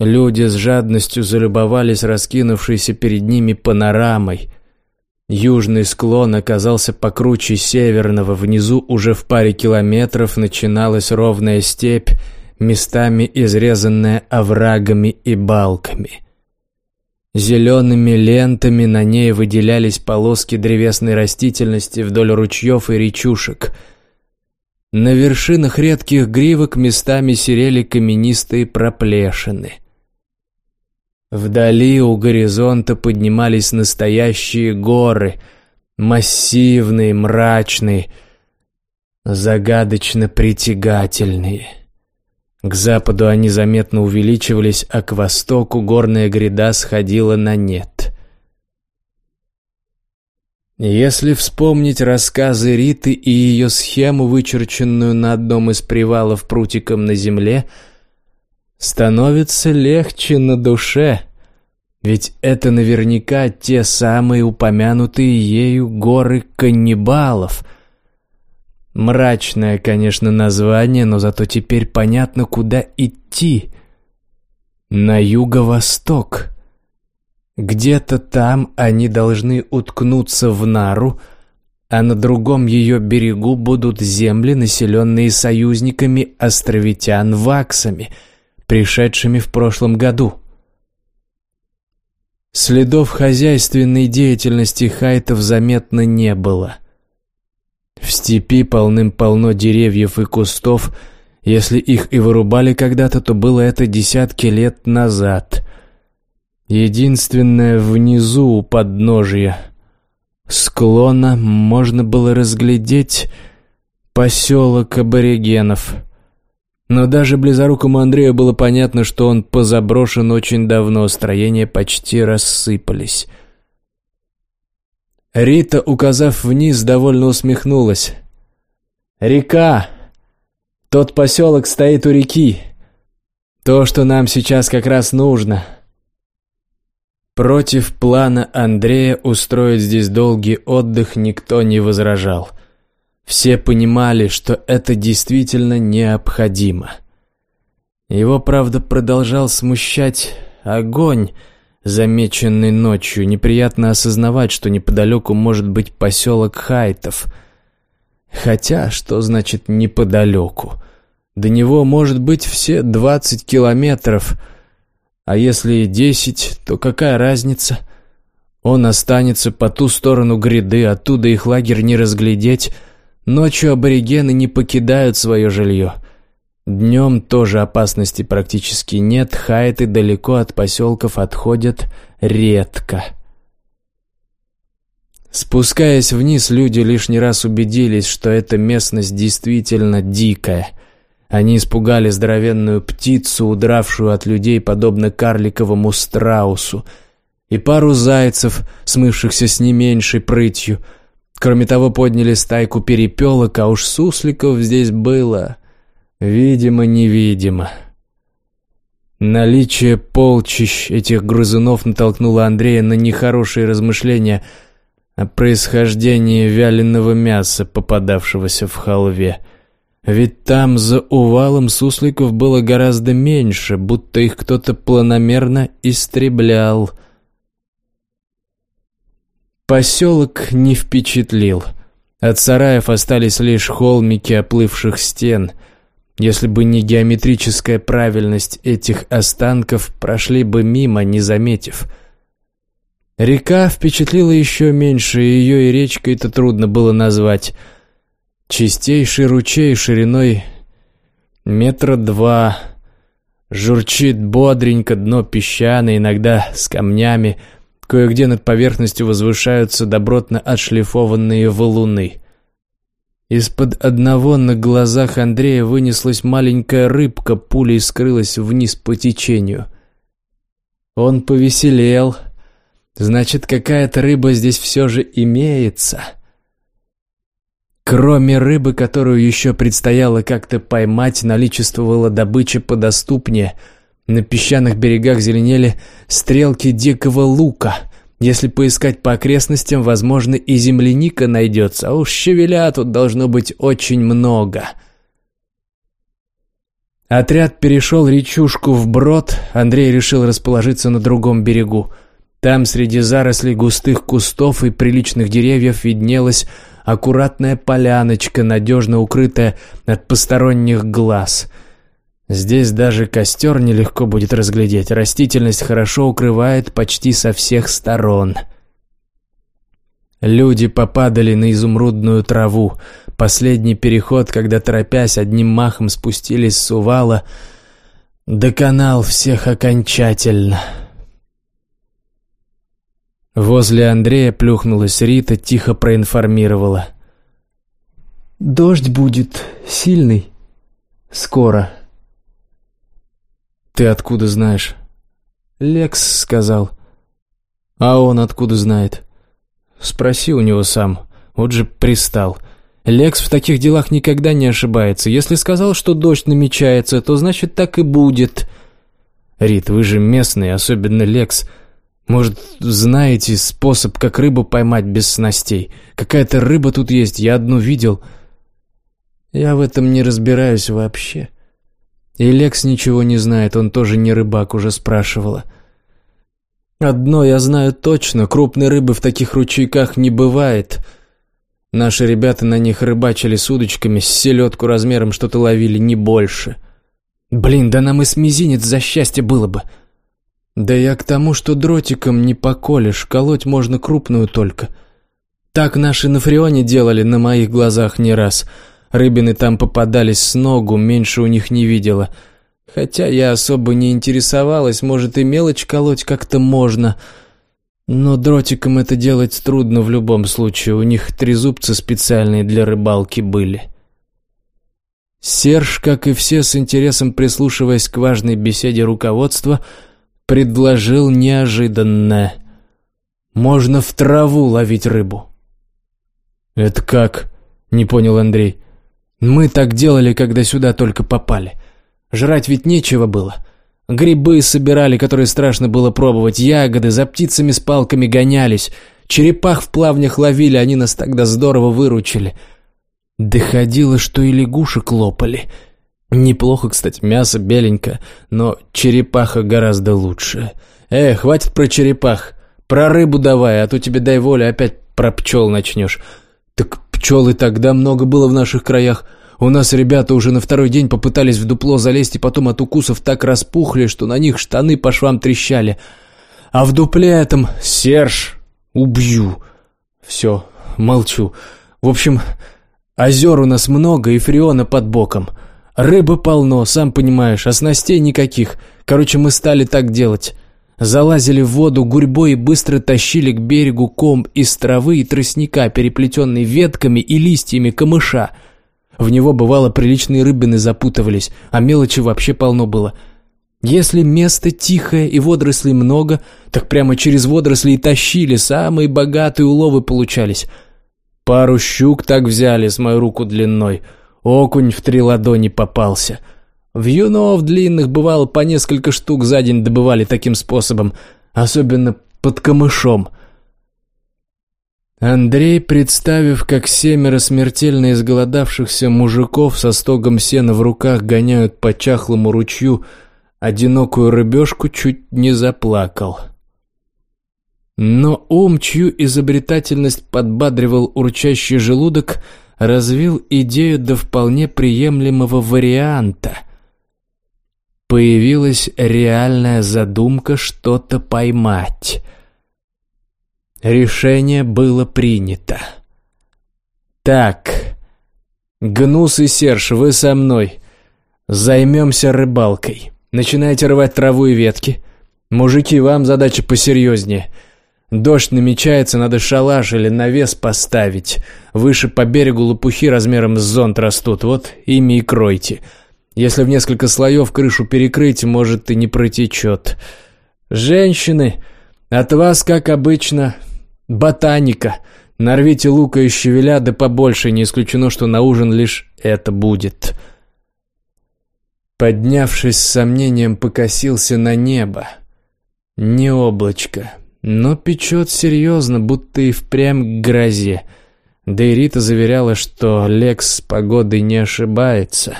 Люди с жадностью залюбовались раскинувшейся перед ними панорамой. Южный склон оказался покруче северного, внизу уже в паре километров начиналась ровная степь, местами изрезанная оврагами и балками. Зелеными лентами на ней выделялись полоски древесной растительности вдоль ручьев и речушек – на вершинах редких гривок местами серели каменистые проплешины. Вдали у горизонта поднимались настоящие горы, массивные, мрачные, загадочно притягательные. К западу они заметно увеличивались, а к востоку горная гряда сходила на нет. Если вспомнить рассказы Риты и ее схему, вычерченную на одном из привалов прутиком на земле, становится легче на душе, ведь это наверняка те самые упомянутые ею горы каннибалов — Мрачное, конечно, название, но зато теперь понятно, куда идти. На юго-восток. Где-то там они должны уткнуться в Нару, а на другом ее берегу будут земли, населенные союзниками островитян-ваксами, пришедшими в прошлом году. Следов хозяйственной деятельности хайтов заметно не было — в степи полным-полно деревьев и кустов. Если их и вырубали когда-то, то было это десятки лет назад. Единственное, внизу у подножия склона можно было разглядеть поселок аборигенов. Но даже близорукому Андрею было понятно, что он позаброшен очень давно, строения почти рассыпались. Рита, указав вниз, довольно усмехнулась. «Река! Тот поселок стоит у реки. То, что нам сейчас как раз нужно». Против плана Андрея устроить здесь долгий отдых никто не возражал. Все понимали, что это действительно необходимо. Его, правда, продолжал смущать огонь, замеченный ночью. Неприятно осознавать, что неподалеку может быть поселок Хайтов. Хотя, что значит «неподалеку»? До него может быть все двадцать километров, а если и десять, то какая разница? Он останется по ту сторону гряды, оттуда их лагерь не разглядеть. Ночью аборигены не покидают свое жилье. Днем тоже опасности практически нет, хайты далеко от поселков отходят редко. Спускаясь вниз, люди лишний раз убедились, что эта местность действительно дикая. Они испугали здоровенную птицу, удравшую от людей, подобно карликовому страусу, и пару зайцев, смывшихся с не меньшей прытью. Кроме того, подняли стайку перепелок, а уж сусликов здесь было Видимо-невидимо. Наличие полчищ этих грызунов натолкнуло Андрея на нехорошие размышления о происхождении вяленого мяса, попадавшегося в халве. Ведь там за увалом сусликов было гораздо меньше, будто их кто-то планомерно истреблял. Поселок не впечатлил. От сараев остались лишь холмики оплывших стен — если бы не геометрическая правильность этих останков, прошли бы мимо, не заметив. Река впечатлила еще меньше, ее и речкой-то трудно было назвать. Чистейший ручей шириной метра два. Журчит бодренько, дно песчаное, иногда с камнями. Кое-где над поверхностью возвышаются добротно отшлифованные валуны. Из-под одного на глазах Андрея вынеслась маленькая рыбка, пулей скрылась вниз по течению. Он повеселел. Значит, какая-то рыба здесь все же имеется. Кроме рыбы, которую еще предстояло как-то поймать, наличествовала добыча подоступнее. На песчаных берегах зеленели стрелки дикого лука — если поискать по окрестностям, возможно, и земляника найдется, а уж щавеля тут должно быть очень много. Отряд перешел речушку вброд, Андрей решил расположиться на другом берегу. Там среди зарослей густых кустов и приличных деревьев виднелась аккуратная поляночка, надежно укрытая от посторонних глаз — Здесь даже костер нелегко будет разглядеть, растительность хорошо укрывает почти со всех сторон. Люди попадали на изумрудную траву. Последний переход, когда, торопясь, одним махом спустились с увала, доконал всех окончательно. Возле Андрея плюхнулась Рита, тихо проинформировала. «Дождь будет сильный. Скоро». «Ты откуда знаешь?» «Лекс сказал». «А он откуда знает?» «Спроси у него сам. Вот же пристал». Лекс в таких делах никогда не ошибается. Если сказал, что дождь намечается, то значит так и будет. Рит, вы же местный, особенно Лекс. Может, знаете способ, как рыбу поймать без снастей? Какая-то рыба тут есть, я одну видел. Я в этом не разбираюсь вообще. И Лекс ничего не знает, он тоже не рыбак, уже спрашивала. Одно я знаю точно, крупной рыбы в таких ручейках не бывает. Наши ребята на них рыбачили с удочками, с селедку размером что-то ловили, не больше. Блин, да нам и с мизинец за счастье было бы. Да я к тому, что дротиком не поколешь, колоть можно крупную только. Так наши на Фрионе делали на моих глазах не раз. Рыбины там попадались с ногу, меньше у них не видела. Хотя я особо не интересовалась, может и мелочь колоть как-то можно — но дротиком это делать трудно в любом случае, у них трезубцы специальные для рыбалки были. Серж, как и все, с интересом прислушиваясь к важной беседе руководства, предложил неожиданное. «Можно в траву ловить рыбу». «Это как?» — не понял Андрей. «Мы так делали, когда сюда только попали. Жрать ведь нечего было. Грибы собирали, которые страшно было пробовать, ягоды, за птицами с палками гонялись. Черепах в плавнях ловили, они нас тогда здорово выручили. Доходило, что и лягушек лопали. Неплохо, кстати, мясо беленькое, но черепаха гораздо лучше. Э, хватит про черепах. Про рыбу давай, а то тебе дай волю, опять про пчел начнешь. Так пчел и тогда много было в наших краях. У нас ребята уже на второй день попытались в дупло залезть и потом от укусов так распухли, что на них штаны по швам трещали. А в дупле этом Серж убью. Все, молчу. В общем, озер у нас много и фреона под боком. Рыбы полно, сам понимаешь, а снастей никаких. Короче, мы стали так делать. Залазили в воду гурьбой и быстро тащили к берегу ком из травы и тростника, переплетенный ветками и листьями камыша — в него, бывало, приличные рыбины запутывались, а мелочи вообще полно было. Если место тихое и водорослей много, так прямо через водоросли и тащили, самые богатые уловы получались. Пару щук так взяли с мою руку длиной, окунь в три ладони попался. В юнов длинных бывало по несколько штук за день добывали таким способом, особенно под камышом — Андрей, представив, как семеро смертельно изголодавшихся мужиков со стогом сена в руках гоняют по чахлому ручью одинокую рыбешку, чуть не заплакал. Но ум, чью изобретательность подбадривал урчащий желудок, развил идею до вполне приемлемого варианта. Появилась реальная задумка что-то поймать — Решение было принято. «Так, Гнус и Серж, вы со мной. Займемся рыбалкой. Начинайте рвать траву и ветки. Мужики, вам задача посерьезнее. Дождь намечается, надо шалаш или навес поставить. Выше по берегу лопухи размером с зонт растут, вот ими и кройте. Если в несколько слоев крышу перекрыть, может и не протечет. Женщины, от вас, как обычно, Ботаника. Нарвите лука и щавеля, да побольше, не исключено, что на ужин лишь это будет. Поднявшись с сомнением, покосился на небо. Не облачко, но печет серьезно, будто и впрямь к грозе. Да и Рита заверяла, что Лекс с погодой не ошибается.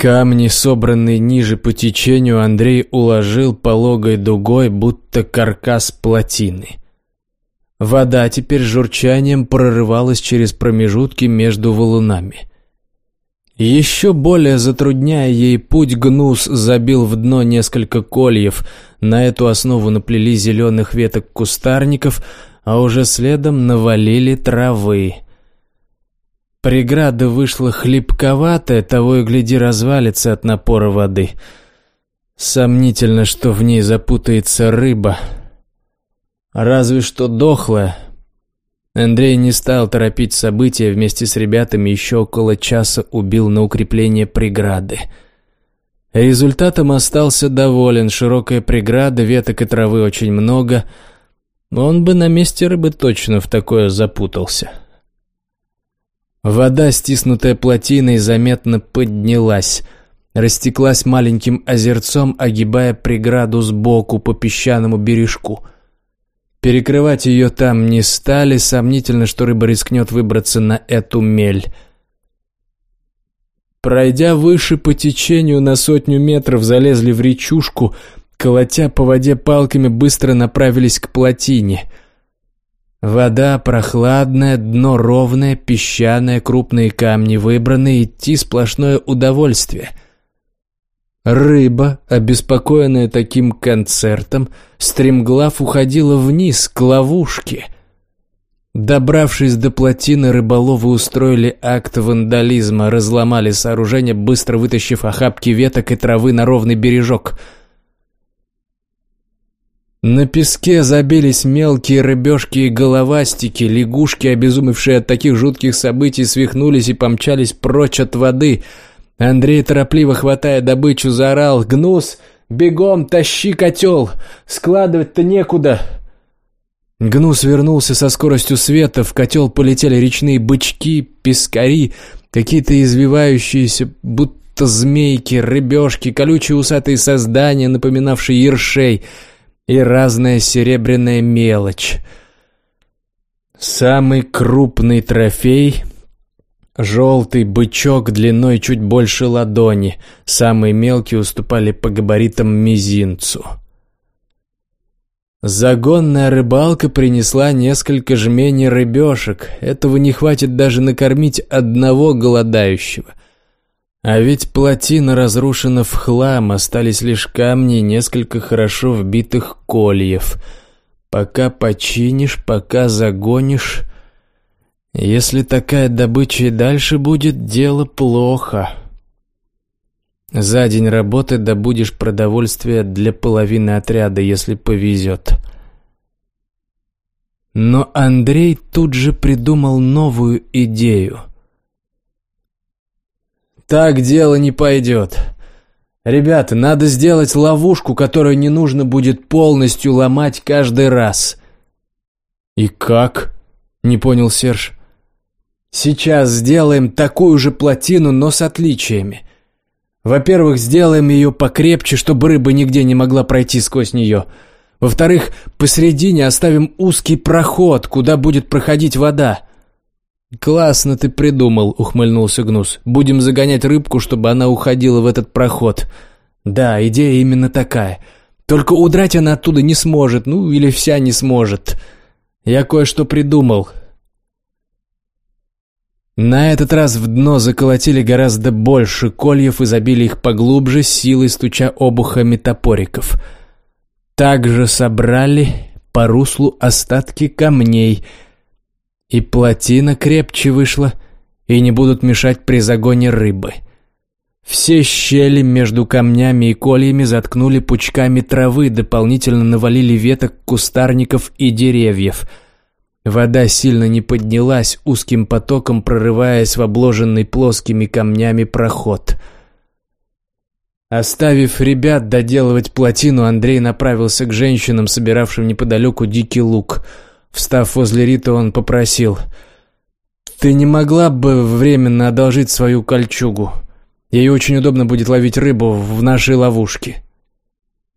Камни, собранные ниже по течению, Андрей уложил пологой дугой, будто каркас плотины. Вода теперь журчанием прорывалась через промежутки между валунами. Еще более затрудняя ей путь, гнус забил в дно несколько кольев. На эту основу наплели зеленых веток кустарников, а уже следом навалили травы. Преграда вышла хлипковатая, того и гляди развалится от напора воды. Сомнительно, что в ней запутается рыба — Разве что дохлая. Андрей не стал торопить события, вместе с ребятами еще около часа убил на укрепление преграды. Результатом остался доволен, широкая преграда, веток и травы очень много. Он бы на месте рыбы точно в такое запутался. Вода, стиснутая плотиной, заметно поднялась, растеклась маленьким озерцом, огибая преграду сбоку по песчаному бережку. Перекрывать ее там не стали, сомнительно, что рыба рискнет выбраться на эту мель. Пройдя выше по течению на сотню метров, залезли в речушку, колотя по воде палками, быстро направились к плотине — Вода прохладная, дно ровное, песчаное, крупные камни выбраны, идти сплошное удовольствие. Рыба, обеспокоенная таким концертом, стремглав уходила вниз, к ловушке. Добравшись до плотины, рыболовы устроили акт вандализма, разломали сооружение, быстро вытащив охапки веток и травы на ровный бережок — на песке забились мелкие рыбешки и головастики, лягушки, обезумевшие от таких жутких событий, свихнулись и помчались прочь от воды. Андрей, торопливо хватая добычу, заорал «Гнус, бегом, тащи котел! Складывать-то некуда!» Гнус вернулся со скоростью света, в котел полетели речные бычки, пескари, какие-то извивающиеся, будто змейки, рыбешки, колючие усатые создания, напоминавшие ершей — и разная серебряная мелочь. Самый крупный трофей — желтый бычок длиной чуть больше ладони, самые мелкие уступали по габаритам мизинцу. Загонная рыбалка принесла несколько жмений рыбешек. Этого не хватит даже накормить одного голодающего. А ведь плотина разрушена в хлам, остались лишь камни и несколько хорошо вбитых кольев. Пока починишь, пока загонишь... Если такая добыча и дальше будет, дело плохо. За день работы добудешь продовольствие для половины отряда, если повезет. Но Андрей тут же придумал новую идею — так дело не пойдет. Ребята, надо сделать ловушку, которую не нужно будет полностью ломать каждый раз. И как? Не понял Серж. Сейчас сделаем такую же плотину, но с отличиями. Во-первых, сделаем ее покрепче, чтобы рыба нигде не могла пройти сквозь нее. Во-вторых, посередине оставим узкий проход, куда будет проходить вода. «Классно ты придумал», — ухмыльнулся Гнус. «Будем загонять рыбку, чтобы она уходила в этот проход». «Да, идея именно такая. Только удрать она оттуда не сможет, ну или вся не сможет. Я кое-что придумал». На этот раз в дно заколотили гораздо больше кольев и забили их поглубже, силой стуча обухами топориков. Также собрали по руслу остатки камней — и плотина крепче вышла, и не будут мешать при загоне рыбы. Все щели между камнями и кольями заткнули пучками травы, дополнительно навалили веток кустарников и деревьев. Вода сильно не поднялась, узким потоком прорываясь в обложенный плоскими камнями проход. Оставив ребят доделывать плотину, Андрей направился к женщинам, собиравшим неподалеку дикий лук — Встав возле Риты, он попросил. «Ты не могла бы временно одолжить свою кольчугу? Ей очень удобно будет ловить рыбу в нашей ловушке».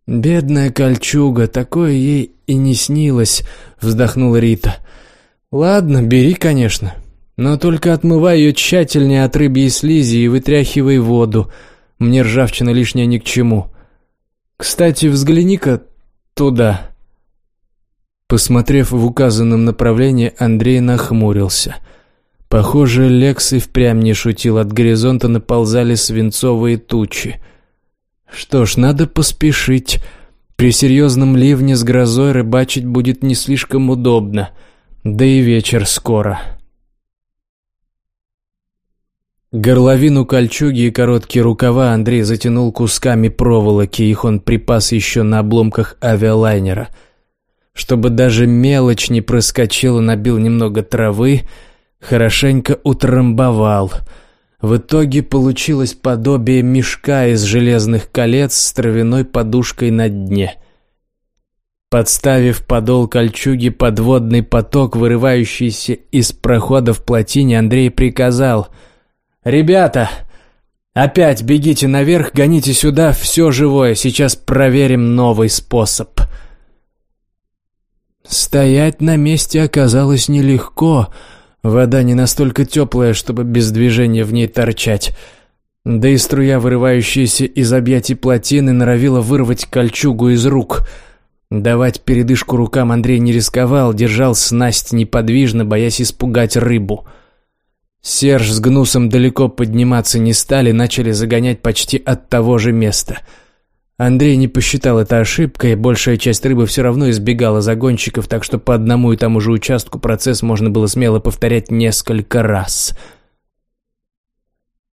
«Бедная кольчуга, такое ей и не снилось», — вздохнула Рита. «Ладно, бери, конечно, но только отмывай ее тщательнее от рыбьей слизи и вытряхивай воду. Мне ржавчина лишняя ни к чему. Кстати, взгляни-ка туда». Посмотрев в указанном направлении, Андрей нахмурился. Похоже, Лекс и впрямь не шутил, от горизонта наползали свинцовые тучи. Что ж, надо поспешить. При серьезном ливне с грозой рыбачить будет не слишком удобно. Да и вечер скоро. Горловину кольчуги и короткие рукава Андрей затянул кусками проволоки, их он припас еще на обломках авиалайнера — чтобы даже мелочь не проскочила, набил немного травы, хорошенько утрамбовал. В итоге получилось подобие мешка из железных колец с травяной подушкой на дне. Подставив подол кольчуги подводный поток, вырывающийся из прохода в плотине, Андрей приказал «Ребята, опять бегите наверх, гоните сюда все живое, сейчас проверим новый способ». Стоять на месте оказалось нелегко – Вода не настолько теплая, чтобы без движения в ней торчать. Да и струя, вырывающаяся из объятий плотины, норовила вырвать кольчугу из рук. Давать передышку рукам Андрей не рисковал, держал снасть неподвижно, боясь испугать рыбу. Серж с Гнусом далеко подниматься не стали, начали загонять почти от того же места — Андрей не посчитал это ошибкой, большая часть рыбы все равно избегала загонщиков, так что по одному и тому же участку процесс можно было смело повторять несколько раз.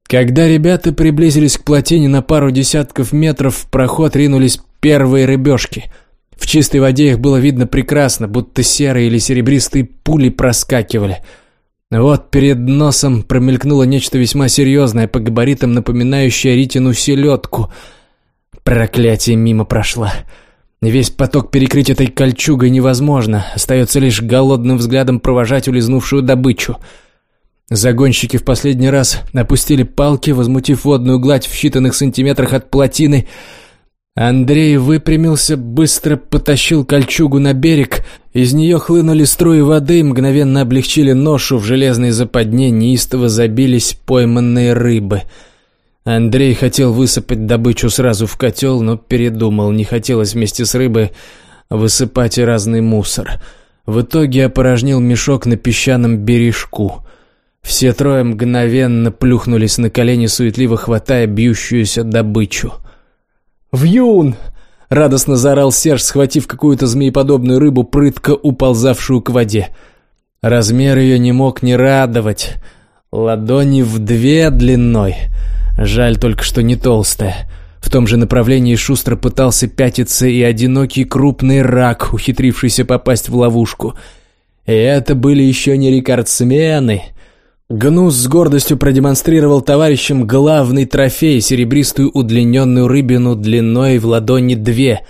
Когда ребята приблизились к плотине на пару десятков метров, в проход ринулись первые рыбешки. В чистой воде их было видно прекрасно, будто серые или серебристые пули проскакивали. Вот перед носом промелькнуло нечто весьма серьезное, по габаритам напоминающее Ритину селедку — Проклятие мимо прошла. Весь поток перекрыть этой кольчугой невозможно. Остается лишь голодным взглядом провожать улизнувшую добычу. Загонщики в последний раз опустили палки, возмутив водную гладь в считанных сантиметрах от плотины. Андрей выпрямился, быстро потащил кольчугу на берег. Из нее хлынули струи воды, мгновенно облегчили ношу, в железной западне неистово забились пойманные рыбы — Андрей хотел высыпать добычу сразу в котел, но передумал, не хотелось вместе с рыбой высыпать и разный мусор. В итоге опорожнил мешок на песчаном бережку. Все трое мгновенно плюхнулись на колени, суетливо хватая бьющуюся добычу. «Вьюн!» — радостно заорал Серж, схватив какую-то змееподобную рыбу, прытко уползавшую к воде. Размер ее не мог не радовать. Ладони в две длиной — Жаль только, что не толстая. В том же направлении шустро пытался пятиться и одинокий крупный рак, ухитрившийся попасть в ловушку. И это были еще не рекордсмены. Гнус с гордостью продемонстрировал товарищам главный трофей — серебристую удлиненную рыбину длиной в ладони две.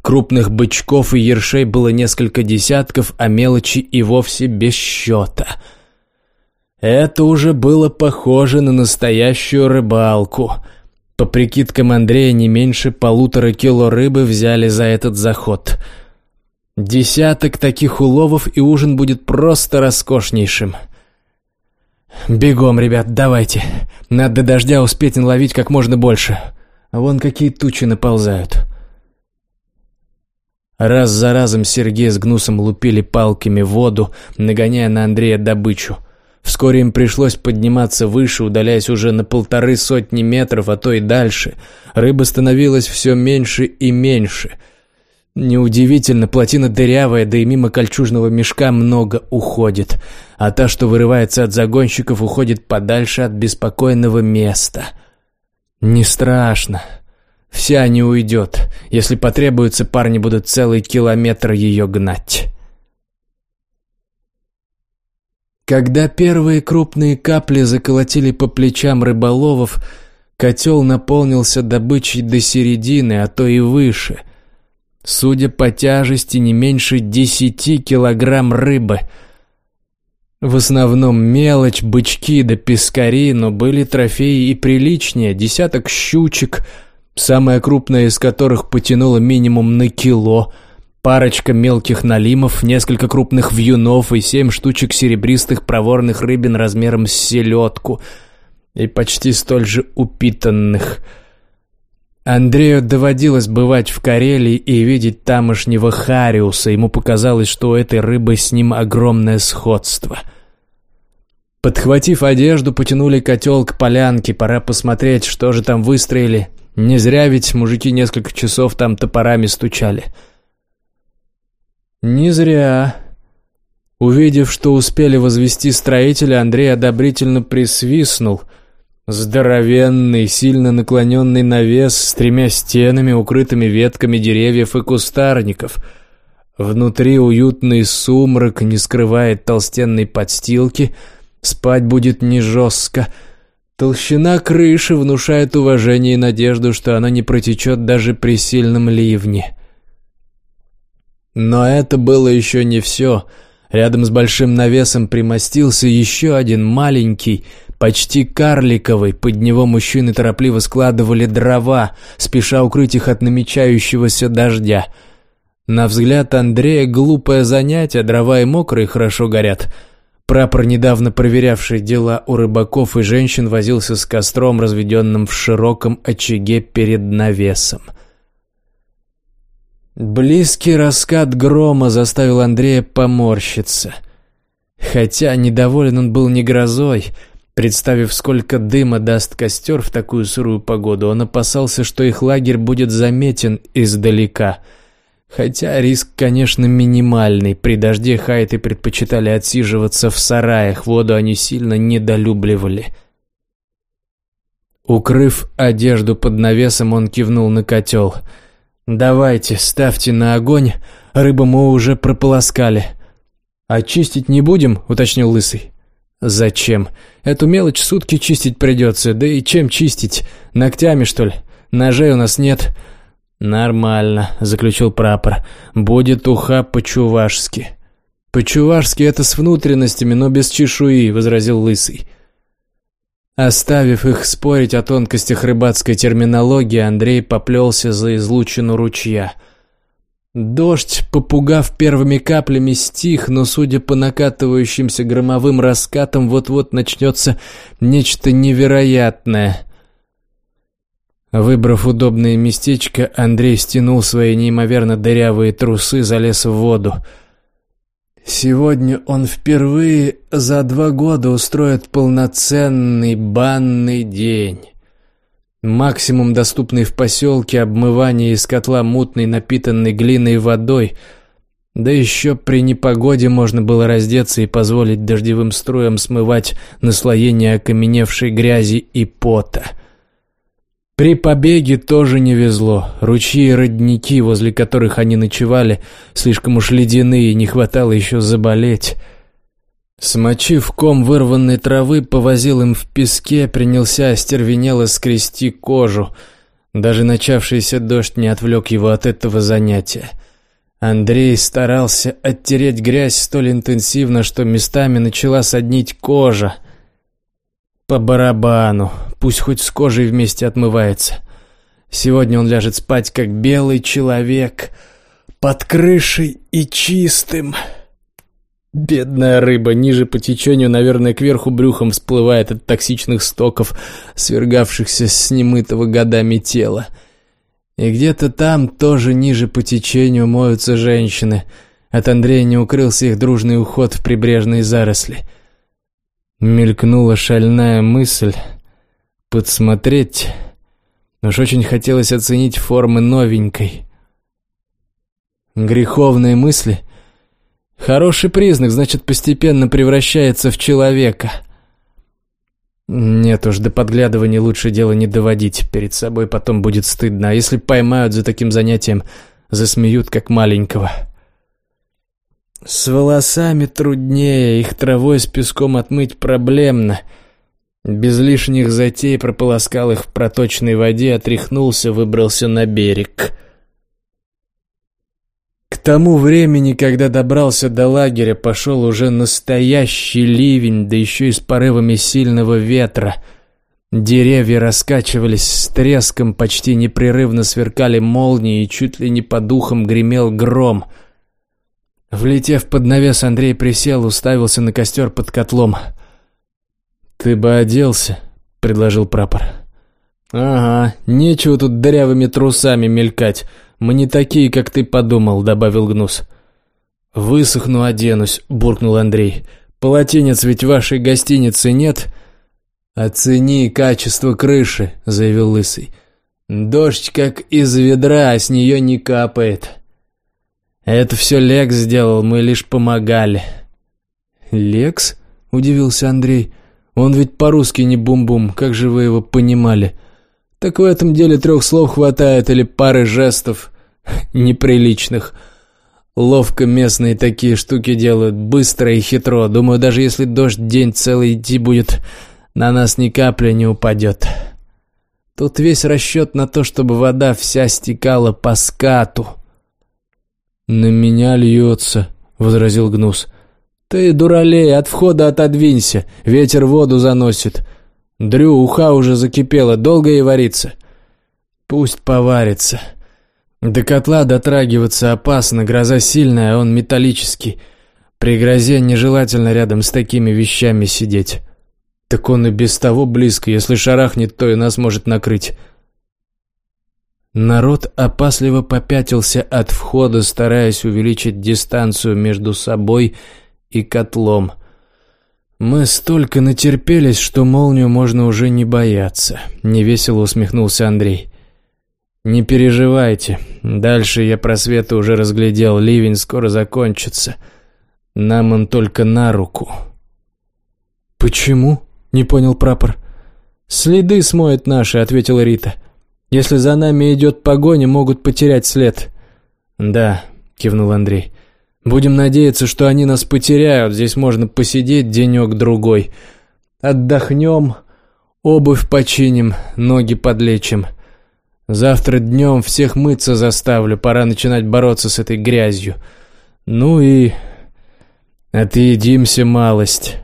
Крупных бычков и ершей было несколько десятков, а мелочи и вовсе без счета — это уже было похоже на настоящую рыбалку. По прикидкам Андрея, не меньше полутора кило рыбы взяли за этот заход. Десяток таких уловов, и ужин будет просто роскошнейшим. «Бегом, ребят, давайте. Надо до дождя успеть наловить как можно больше. Вон какие тучи наползают». Раз за разом Сергей с Гнусом лупили палками воду, нагоняя на Андрея добычу. Вскоре им пришлось подниматься выше, удаляясь уже на полторы сотни метров, а то и дальше. Рыба становилась все меньше и меньше. Неудивительно, плотина дырявая, да и мимо кольчужного мешка много уходит. А та, что вырывается от загонщиков, уходит подальше от беспокойного места. Не страшно. Вся не уйдет. Если потребуется, парни будут целый километр ее гнать. Когда первые крупные капли заколотили по плечам рыболовов, котел наполнился добычей до середины, а то и выше. Судя по тяжести, не меньше десяти килограмм рыбы. В основном мелочь, бычки да пескари, но были трофеи и приличнее, десяток щучек, самая крупная из которых потянула минимум на кило – Парочка мелких налимов, несколько крупных вьюнов и семь штучек серебристых проворных рыбин размером с селедку. И почти столь же упитанных. Андрею доводилось бывать в Карелии и видеть тамошнего Хариуса. Ему показалось, что у этой рыбы с ним огромное сходство. Подхватив одежду, потянули котел к полянке. Пора посмотреть, что же там выстроили. Не зря ведь мужики несколько часов там топорами стучали. — не зря. Увидев, что успели возвести строители, Андрей одобрительно присвистнул. Здоровенный, сильно наклоненный навес с тремя стенами, укрытыми ветками деревьев и кустарников. Внутри уютный сумрак не скрывает толстенной подстилки, спать будет не жестко. Толщина крыши внушает уважение и надежду, что она не протечет даже при сильном ливне. Но это было еще не все. Рядом с большим навесом примостился еще один маленький, почти карликовый. Под него мужчины торопливо складывали дрова, спеша укрыть их от намечающегося дождя. На взгляд Андрея глупое занятие, дрова и мокрые хорошо горят — Прапор, недавно проверявший дела у рыбаков и женщин, возился с костром, разведенным в широком очаге перед навесом. Близкий раскат грома заставил Андрея поморщиться. Хотя недоволен он был не грозой. Представив, сколько дыма даст костер в такую сырую погоду, он опасался, что их лагерь будет заметен издалека — Хотя риск, конечно, минимальный. При дожде хайты предпочитали отсиживаться в сараях, воду они сильно недолюбливали. Укрыв одежду под навесом, он кивнул на котел. «Давайте, ставьте на огонь, рыбу мы уже прополоскали». «Очистить не будем?» — уточнил Лысый. «Зачем? Эту мелочь сутки чистить придется, да и чем чистить? Ногтями, что ли? Ножей у нас нет». «Нормально», — заключил прапор. «Будет уха по-чувашски». «По-чувашски это с внутренностями, но без чешуи», — возразил Лысый. Оставив их спорить о тонкостях рыбацкой терминологии, Андрей поплелся за излучину ручья. Дождь, попугав первыми каплями, стих, но, судя по накатывающимся громовым раскатам, вот-вот начнется нечто невероятное — Выбрав удобное местечко, Андрей стянул свои неимоверно дырявые трусы, залез в воду. Сегодня он впервые за два года устроит полноценный банный день. Максимум доступный в поселке обмывание из котла мутной, напитанной глиной водой, да еще при непогоде можно было раздеться и позволить дождевым струям смывать наслоение окаменевшей грязи и пота. При побеге тоже не везло. Ручьи и родники, возле которых они ночевали, слишком уж ледяные, не хватало еще заболеть. Смочив ком вырванной травы, повозил им в песке, принялся остервенело скрести кожу. Даже начавшийся дождь не отвлек его от этого занятия. Андрей старался оттереть грязь столь интенсивно, что местами начала соднить кожа. По барабану, пусть хоть с кожей вместе отмывается. Сегодня он ляжет спать, как белый человек, под крышей и чистым. Бедная рыба, ниже по течению, наверное, кверху брюхом всплывает от токсичных стоков, свергавшихся с немытого годами тела. И где-то там, тоже ниже по течению, моются женщины. От Андрея не укрылся их дружный уход в прибрежные заросли — Мелькнула шальная мысль подсмотреть. Уж очень хотелось оценить формы новенькой. Греховные мысли — хороший признак, значит, постепенно превращается в человека. Нет уж, до подглядывания лучше дело не доводить, перед собой потом будет стыдно, а если поймают за таким занятием, засмеют как маленького. С волосами труднее, их травой с песком отмыть проблемно. Без лишних затей прополоскал их в проточной воде, отряхнулся, выбрался на берег. К тому времени, когда добрался до лагеря, пошел уже настоящий ливень, да еще и с порывами сильного ветра. Деревья раскачивались с треском, почти непрерывно сверкали молнии, и чуть ли не по духам гремел гром — Влетев под навес, Андрей присел, уставился на костер под котлом. «Ты бы оделся», — предложил прапор. «Ага, нечего тут дырявыми трусами мелькать. Мы не такие, как ты подумал», — добавил Гнус. «Высохну, оденусь», — буркнул Андрей. «Полотенец ведь в вашей гостинице нет?» «Оцени качество крыши», — заявил Лысый. «Дождь как из ведра, а с нее не капает». «Это все Лекс сделал, мы лишь помогали». «Лекс?» — удивился Андрей. «Он ведь по-русски не бум-бум, как же вы его понимали?» «Так в этом деле трех слов хватает или пары жестов неприличных». Ловко местные такие штуки делают, быстро и хитро. Думаю, даже если дождь день целый идти будет, на нас ни капли не упадет. Тут весь расчет на то, чтобы вода вся стекала по скату». «На меня льется», — возразил Гнус. «Ты, дуралей, от входа отодвинься, ветер воду заносит. Дрю, уха уже закипела, долго ей вариться?» «Пусть поварится. До котла дотрагиваться опасно, гроза сильная, а он металлический. При грозе нежелательно рядом с такими вещами сидеть. Так он и без того близко, если шарахнет, то и нас может накрыть». Народ опасливо попятился от входа, стараясь увеличить дистанцию между собой и котлом. «Мы столько натерпелись, что молнию можно уже не бояться», — невесело усмехнулся Андрей. «Не переживайте, дальше я просветы уже разглядел, ливень скоро закончится. Нам он только на руку». «Почему?» — не понял прапор. «Следы смоет наши», — ответила Рита. Если за нами идет погоня, могут потерять след». «Да», — кивнул Андрей. «Будем надеяться, что они нас потеряют. Здесь можно посидеть денек-другой. Отдохнем, обувь починим, ноги подлечим. Завтра днем всех мыться заставлю, пора начинать бороться с этой грязью. Ну и... отъедимся малость».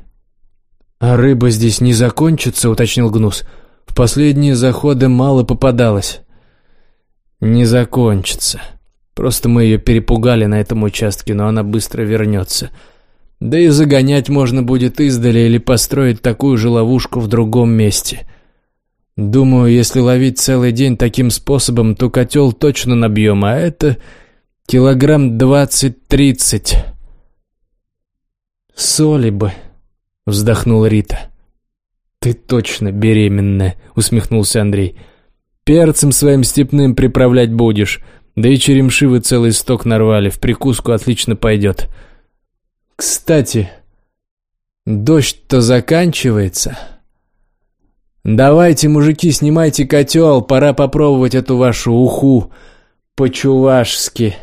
«А рыба здесь не закончится?» — уточнил Гнус. В последние заходы мало попадалось. Не закончится. Просто мы ее перепугали на этом участке, но она быстро вернется. Да и загонять можно будет издали или построить такую же ловушку в другом месте. Думаю, если ловить целый день таким способом, то котел точно набьем, а это килограмм двадцать-тридцать. «Соли бы», — вздохнула Рита. «Ты точно беременная», — усмехнулся Андрей. «Перцем своим степным приправлять будешь. Да и черемши вы целый сток нарвали, в прикуску отлично пойдет. Кстати, дождь-то заканчивается. Давайте, мужики, снимайте котел, пора попробовать эту вашу уху по-чувашски».